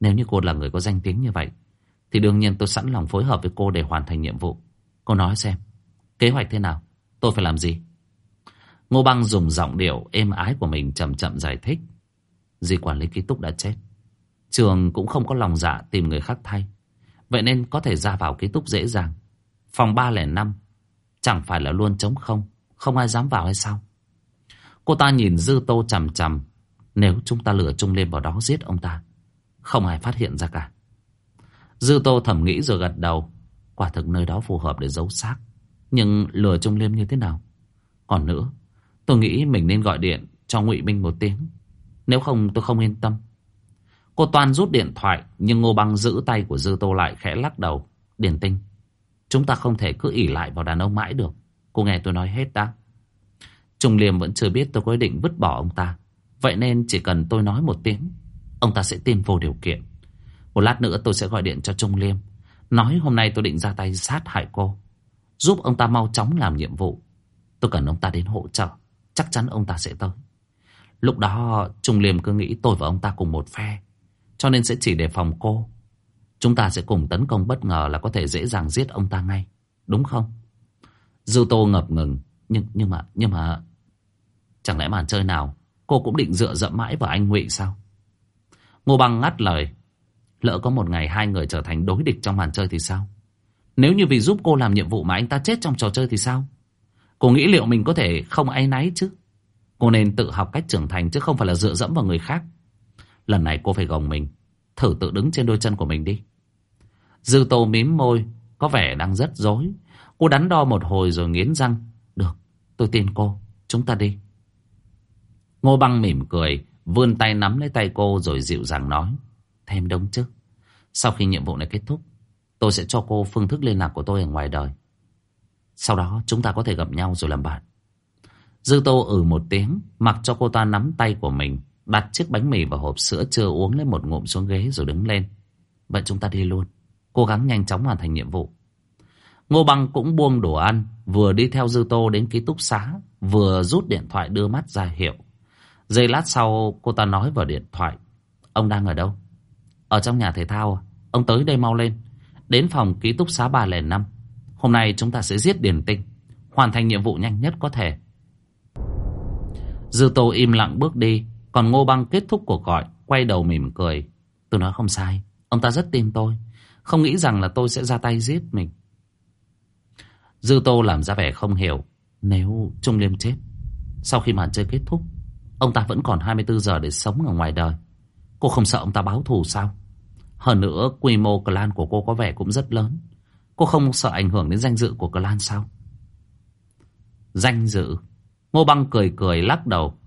Nếu như cô là người có danh tiếng như vậy, thì đương nhiên tôi sẵn lòng phối hợp với cô để hoàn thành nhiệm vụ. Cô nói xem, kế hoạch thế nào? Tôi phải làm gì? Ngô Băng dùng giọng điệu êm ái của mình chậm chậm giải thích. Dì quản lý ký túc đã chết. Trường cũng không có lòng dạ tìm người khác thay. Vậy nên có thể ra vào ký túc dễ dàng. Phòng 305 chẳng phải là luôn trống không, không ai dám vào hay sao? Cô ta nhìn Dư Tô chằm chằm. Nếu chúng ta lừa Trung Liêm vào đó giết ông ta, không ai phát hiện ra cả. Dư Tô thầm nghĩ rồi gật đầu. Quả thực nơi đó phù hợp để giấu xác. Nhưng lừa Trung Liêm như thế nào? Còn nữa, tôi nghĩ mình nên gọi điện cho Ngụy Minh một tiếng. Nếu không tôi không yên tâm. Cô Toàn rút điện thoại nhưng Ngô Băng giữ tay của Dư Tô lại khẽ lắc đầu. Điển tinh, chúng ta không thể cứ ỉ lại vào đàn ông mãi được. Cô nghe tôi nói hết đã. Trung Liêm vẫn chưa biết tôi có ý định vứt bỏ ông ta. Vậy nên chỉ cần tôi nói một tiếng, ông ta sẽ tin vô điều kiện. Một lát nữa tôi sẽ gọi điện cho Trung Liêm. Nói hôm nay tôi định ra tay sát hại cô. Giúp ông ta mau chóng làm nhiệm vụ Tôi cần ông ta đến hỗ trợ Chắc chắn ông ta sẽ tới Lúc đó Trung Liêm cứ nghĩ tôi và ông ta cùng một phe Cho nên sẽ chỉ đề phòng cô Chúng ta sẽ cùng tấn công bất ngờ Là có thể dễ dàng giết ông ta ngay, Đúng không? Dư Tô ngập ngừng, Nhưng nhưng mà nhưng mà, Chẳng lẽ màn chơi nào Cô cũng định dựa dẫm mãi vào anh Ngụy sao? Ngô Băng ngắt lời, Lỡ có một ngày hai người trở thành đối địch trong màn chơi thì sao? Nếu như vì giúp cô làm nhiệm vụ mà anh ta chết trong trò chơi thì sao? Cô nghĩ liệu mình có thể không áy náy chứ? Cô nên tự học cách trưởng thành chứ không phải là dựa dẫm vào người khác. Lần này cô phải gồng mình, Thử tự đứng trên đôi chân của mình đi. Dư tô mím môi, Có vẻ đang rất dối. Cô đắn đo một hồi rồi nghiến răng. Được, tôi tin cô. Chúng ta đi. Ngô băng mỉm cười, Vươn tay nắm lấy tay cô rồi dịu dàng nói. Thêm đông chứ. Sau khi nhiệm vụ này kết thúc, Tôi sẽ cho cô phương thức liên lạc của tôi ở ngoài đời. Sau đó, chúng ta có thể gặp nhau rồi làm bạn. Dư tô ừ một tiếng, Mặc cho cô ta nắm tay của mình, Đặt chiếc bánh mì và hộp sữa chưa uống lên một ngụm xuống ghế rồi đứng lên. Vậy chúng ta đi luôn. Cố gắng nhanh chóng hoàn thành nhiệm vụ. Ngô Băng cũng buông đồ ăn, Vừa đi theo Dư Tô đến ký túc xá, Vừa rút điện thoại đưa mắt ra hiệu. Giây lát sau, cô ta nói vào điện thoại, Ông đang ở đâu? Ở trong nhà thể thao à? Ông tới đây mau lên, Đến phòng ký túc xá 305 Hôm nay chúng ta sẽ giết Điền Tinh, Hoàn thành nhiệm vụ nhanh nhất có thể. Dư Tô im lặng bước đi, Còn Ngô Băng kết thúc cuộc gọi, Quay đầu mỉm cười. Tôi nói không sai, Ông ta rất tin tôi. Không nghĩ rằng là tôi sẽ ra tay giết mình. Dư Tô làm ra vẻ không hiểu, Nếu Trung Liêm chết, Sau khi màn chơi kết thúc, Ông ta vẫn còn 24 giờ để sống ở ngoài đời. Cô không sợ ông ta báo thù sao? Hơn nữa, quy mô clan của cô có vẻ cũng rất lớn. Cô không sợ ảnh hưởng đến danh dự của clan sao? Danh dự? Ngô Băng cười cười lắc đầu.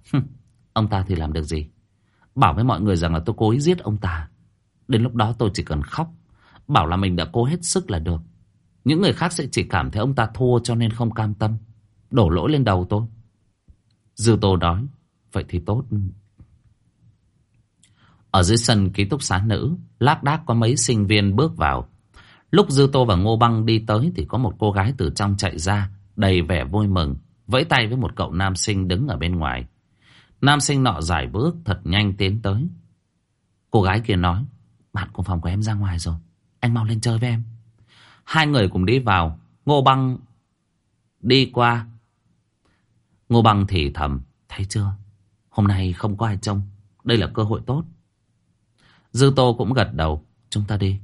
Ông ta thì làm được gì? Bảo với mọi người rằng là tôi cố ý giết ông ta. Đến lúc đó tôi chỉ cần khóc. Bảo là mình đã cố hết sức là được. Những người khác sẽ chỉ cảm thấy ông ta thua cho nên không cam tâm. Đổ lỗi lên đầu tôi. Dư Tô nói, Vậy thì tốt. Ở dưới sân ký túc xá nữ, Lác đác có mấy sinh viên bước vào. Lúc Dư Tô và Ngô Băng đi tới Thì có một cô gái từ trong chạy ra, Đầy vẻ vui mừng, Vẫy tay với một cậu nam sinh đứng ở bên ngoài. Nam sinh nọ giải bước thật nhanh tiến tới. Cô gái kia nói, Bạn cùng phòng của em ra ngoài rồi. Anh mau lên chơi với em. Hai người cùng đi vào. Ngô Băng đi qua. Ngô Băng thì thầm, Thấy chưa? Hôm nay không có ai trông. Đây là cơ hội tốt. Dư Tô cũng gật đầu, Chúng ta đi.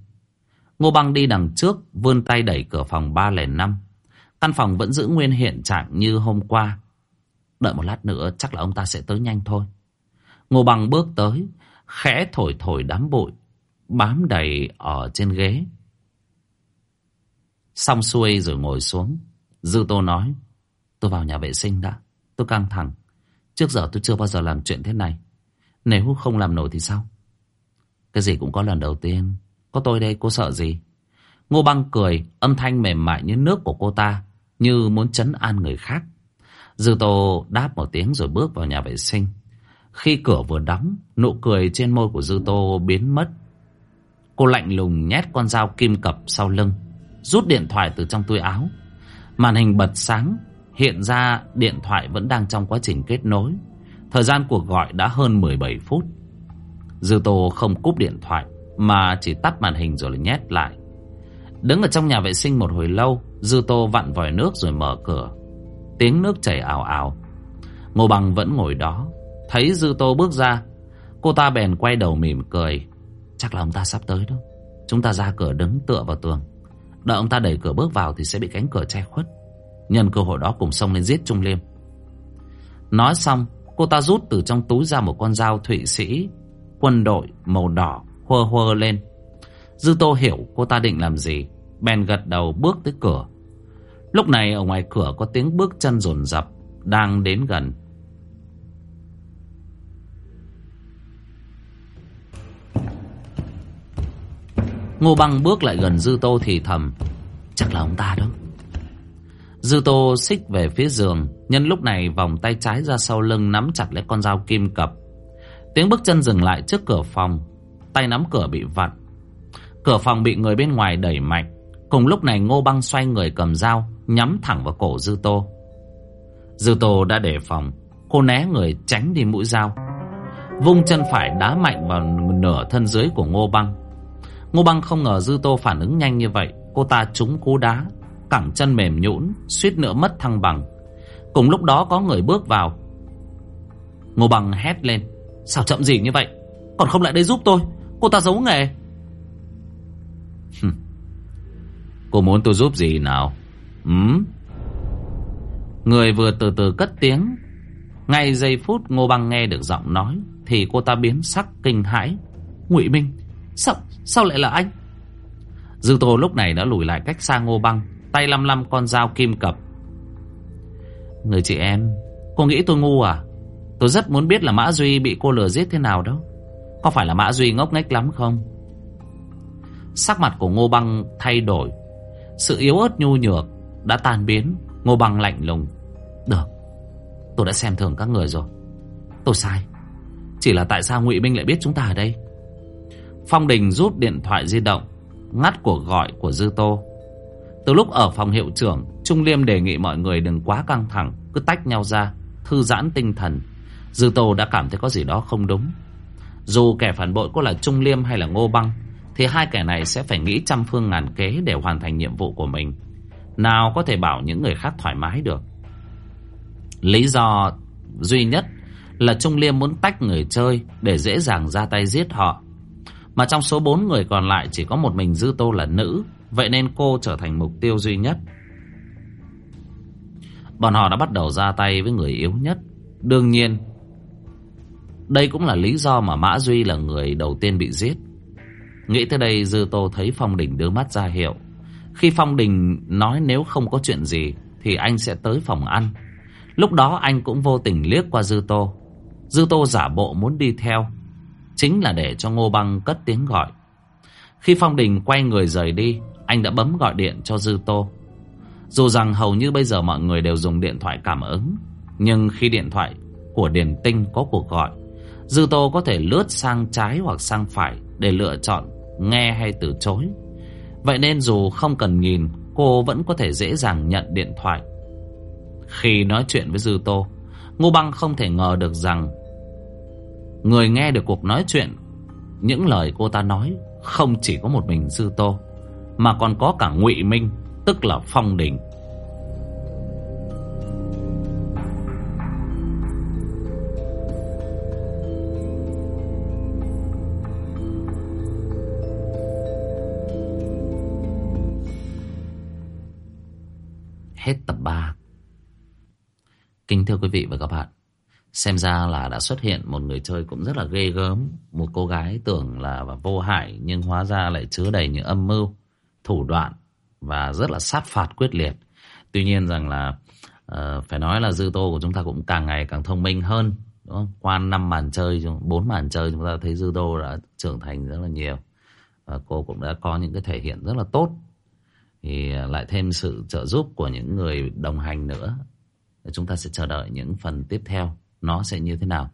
Ngô Băng đi đằng trước, Vươn tay đẩy cửa phòng 305 Căn phòng vẫn giữ nguyên hiện trạng như hôm qua. Đợi một lát nữa, chắc là ông ta sẽ tới nhanh thôi. Ngô Băng bước tới, Khẽ thổi thổi đám bụi. Bám đầy ở trên ghế. Xong xuôi rồi ngồi xuống. Dư Tô nói, Tôi vào nhà vệ sinh đã, Tôi căng thẳng. Trước giờ tôi chưa bao giờ làm chuyện thế này. Nếu không làm nổi thì sao? Cái gì cũng có lần đầu tiên. Có tôi đây, cô sợ gì? Ngô băng cười, Âm thanh mềm mại như nước của cô ta, Như muốn chấn an người khác. Dư tô đáp một tiếng rồi bước vào nhà vệ sinh. Khi cửa vừa đóng, Nụ cười trên môi của Dư tô biến mất. Cô lạnh lùng nhét con dao kim cập sau lưng, Rút điện thoại từ trong túi áo. Màn hình bật sáng, Hiện ra điện thoại vẫn đang trong quá trình kết nối. Thời gian cuộc gọi đã hơn 17 phút. Dư Tô không cúp điện thoại, Mà chỉ tắt màn hình rồi nhét lại. Đứng ở trong nhà vệ sinh một hồi lâu, Dư Tô vặn vòi nước rồi mở cửa. Tiếng nước chảy ảo ảo Ngô Bằng vẫn ngồi đó. Thấy Dư Tô bước ra, Cô ta bèn quay đầu mỉm cười. Chắc là ông ta sắp tới đâu Chúng ta ra cửa đứng tựa vào tường. Đợi ông ta đẩy cửa bước vào thì sẽ bị cánh cửa che khuất. Nhân cơ hội đó cùng xông lên giết Trung Liêm. Nói xong, Cô ta rút từ trong túi ra một con dao thụy sĩ, Quân đội màu đỏ, Hơ hơ lên. Dư Tô hiểu cô ta định làm gì, Bèn gật đầu bước tới cửa. Lúc này ở ngoài cửa có tiếng bước chân rồn rập Đang đến gần. Ngô Băng bước lại gần Dư Tô thì thầm, Chắc là ông ta đó. Dư Tô xích về phía giường, Nhân lúc này vòng tay trái ra sau lưng Nắm chặt lấy con dao kim cập. Tiếng bước chân dừng lại trước cửa phòng, Tay nắm cửa bị vặn. Cửa phòng bị người bên ngoài đẩy mạnh. Cùng lúc này Ngô Băng xoay người cầm dao, Nhắm thẳng vào cổ Dư Tô. Dư Tô đã đề phòng, Cô né người tránh đi mũi dao. Vung chân phải đá mạnh vào nửa thân dưới của Ngô Băng. Ngô Băng không ngờ Dư Tô phản ứng nhanh như vậy. Cô ta trúng cú đá Cẳng chân mềm nhũn Suýt nữa mất thăng bằng. Cùng lúc đó có người bước vào. Ngô Băng hét lên Sao chậm gì như vậy? Còn không lại đây giúp tôi Cô ta giấu nghề. Cô muốn tôi giúp gì nào? Ừm. Người vừa từ từ cất tiếng. Ngay giây phút Ngô Băng nghe được giọng nói Thì cô ta biến sắc kinh hãi. Ngụy Minh Sao, sao lại là anh? Dư Tô lúc này đã lùi lại cách xa Ngô Băng, Tay lăm lăm con dao kim cập. Người chị em, Cô nghĩ tôi ngu à? Tôi rất muốn biết là Mã Duy bị cô lừa giết thế nào đó. Có phải là Mã Duy ngốc nghếch lắm không? Sắc mặt của Ngô Băng thay đổi. Sự yếu ớt nhu nhược Đã tan biến. Ngô Băng lạnh lùng. Được, Tôi đã xem thường các người rồi. Tôi sai. Chỉ là tại sao ngụy Minh lại biết chúng ta ở đây? Phong Đình rút điện thoại di động, Ngắt cuộc gọi của Dư Tô. Từ lúc ở phòng hiệu trưởng, Trung Liêm đề nghị mọi người đừng quá căng thẳng, Cứ tách nhau ra, Thư giãn tinh thần. Dư Tô đã cảm thấy có gì đó không đúng. Dù kẻ phản bội có là Trung Liêm hay là Ngô Băng, Thì hai kẻ này sẽ phải nghĩ trăm phương ngàn kế Để hoàn thành nhiệm vụ của mình. Nào có thể bảo những người khác thoải mái được. Lý do duy nhất là Trung Liêm muốn tách người chơi để dễ dàng ra tay giết họ. Mà trong số bốn người còn lại chỉ có một mình Dư Tô là nữ, vậy nên cô trở thành mục tiêu duy nhất. Bọn họ đã bắt đầu ra tay với người yếu nhất. Đương nhiên, đây cũng là lý do mà Mã Duy là người đầu tiên bị giết. Nghĩ tới đây Dư Tô thấy Phong Đình đưa mắt ra hiệu. Khi Phong Đình nói nếu không có chuyện gì thì anh sẽ tới phòng ăn. Lúc đó anh cũng vô tình liếc qua Dư Tô. Dư Tô giả bộ muốn đi theo. Chính là để cho Ngô Băng cất tiếng gọi. Khi Phong Đình quay người rời đi, anh đã bấm gọi điện cho Dư Tô. Dù rằng hầu như bây giờ mọi người đều dùng điện thoại cảm ứng, nhưng khi điện thoại của Điền Tinh có cuộc gọi, Dư Tô có thể lướt sang trái hoặc sang phải để lựa chọn nghe hay từ chối. Vậy nên dù không cần nhìn, cô vẫn có thể dễ dàng nhận điện thoại. Khi nói chuyện với Dư Tô, Ngô Băng không thể ngờ được rằng người nghe được cuộc nói chuyện, những lời cô ta nói không chỉ có một mình Dư Tô, mà còn có cả Ngụy Minh, tức là Phong Đình. Hết tập 3 Kính thưa quý vị và các bạn Xem ra là đã xuất hiện một người chơi cũng rất là ghê gớm. Một cô gái tưởng là vô hại Nhưng hóa ra lại chứa đầy những âm mưu Thủ đoạn Và rất là sát phạt quyết liệt. Tuy nhiên rằng là uh, Phải nói là dư tô của chúng ta cũng càng ngày càng thông minh hơn đúng không? Qua năm màn chơi bốn màn chơi chúng ta thấy dư tô đã trưởng thành rất là nhiều. Và cô cũng đã có những cái thể hiện rất là tốt. Thì ờ, lại thêm sự trợ giúp của những người đồng hành nữa. Chúng ta sẽ chờ đợi những phần tiếp theo. Nó sẽ như thế nào?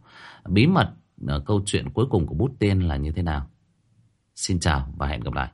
Bí mật ờ, câu chuyện cuối cùng của bút tiên là như thế nào? Xin chào và hẹn gặp lại.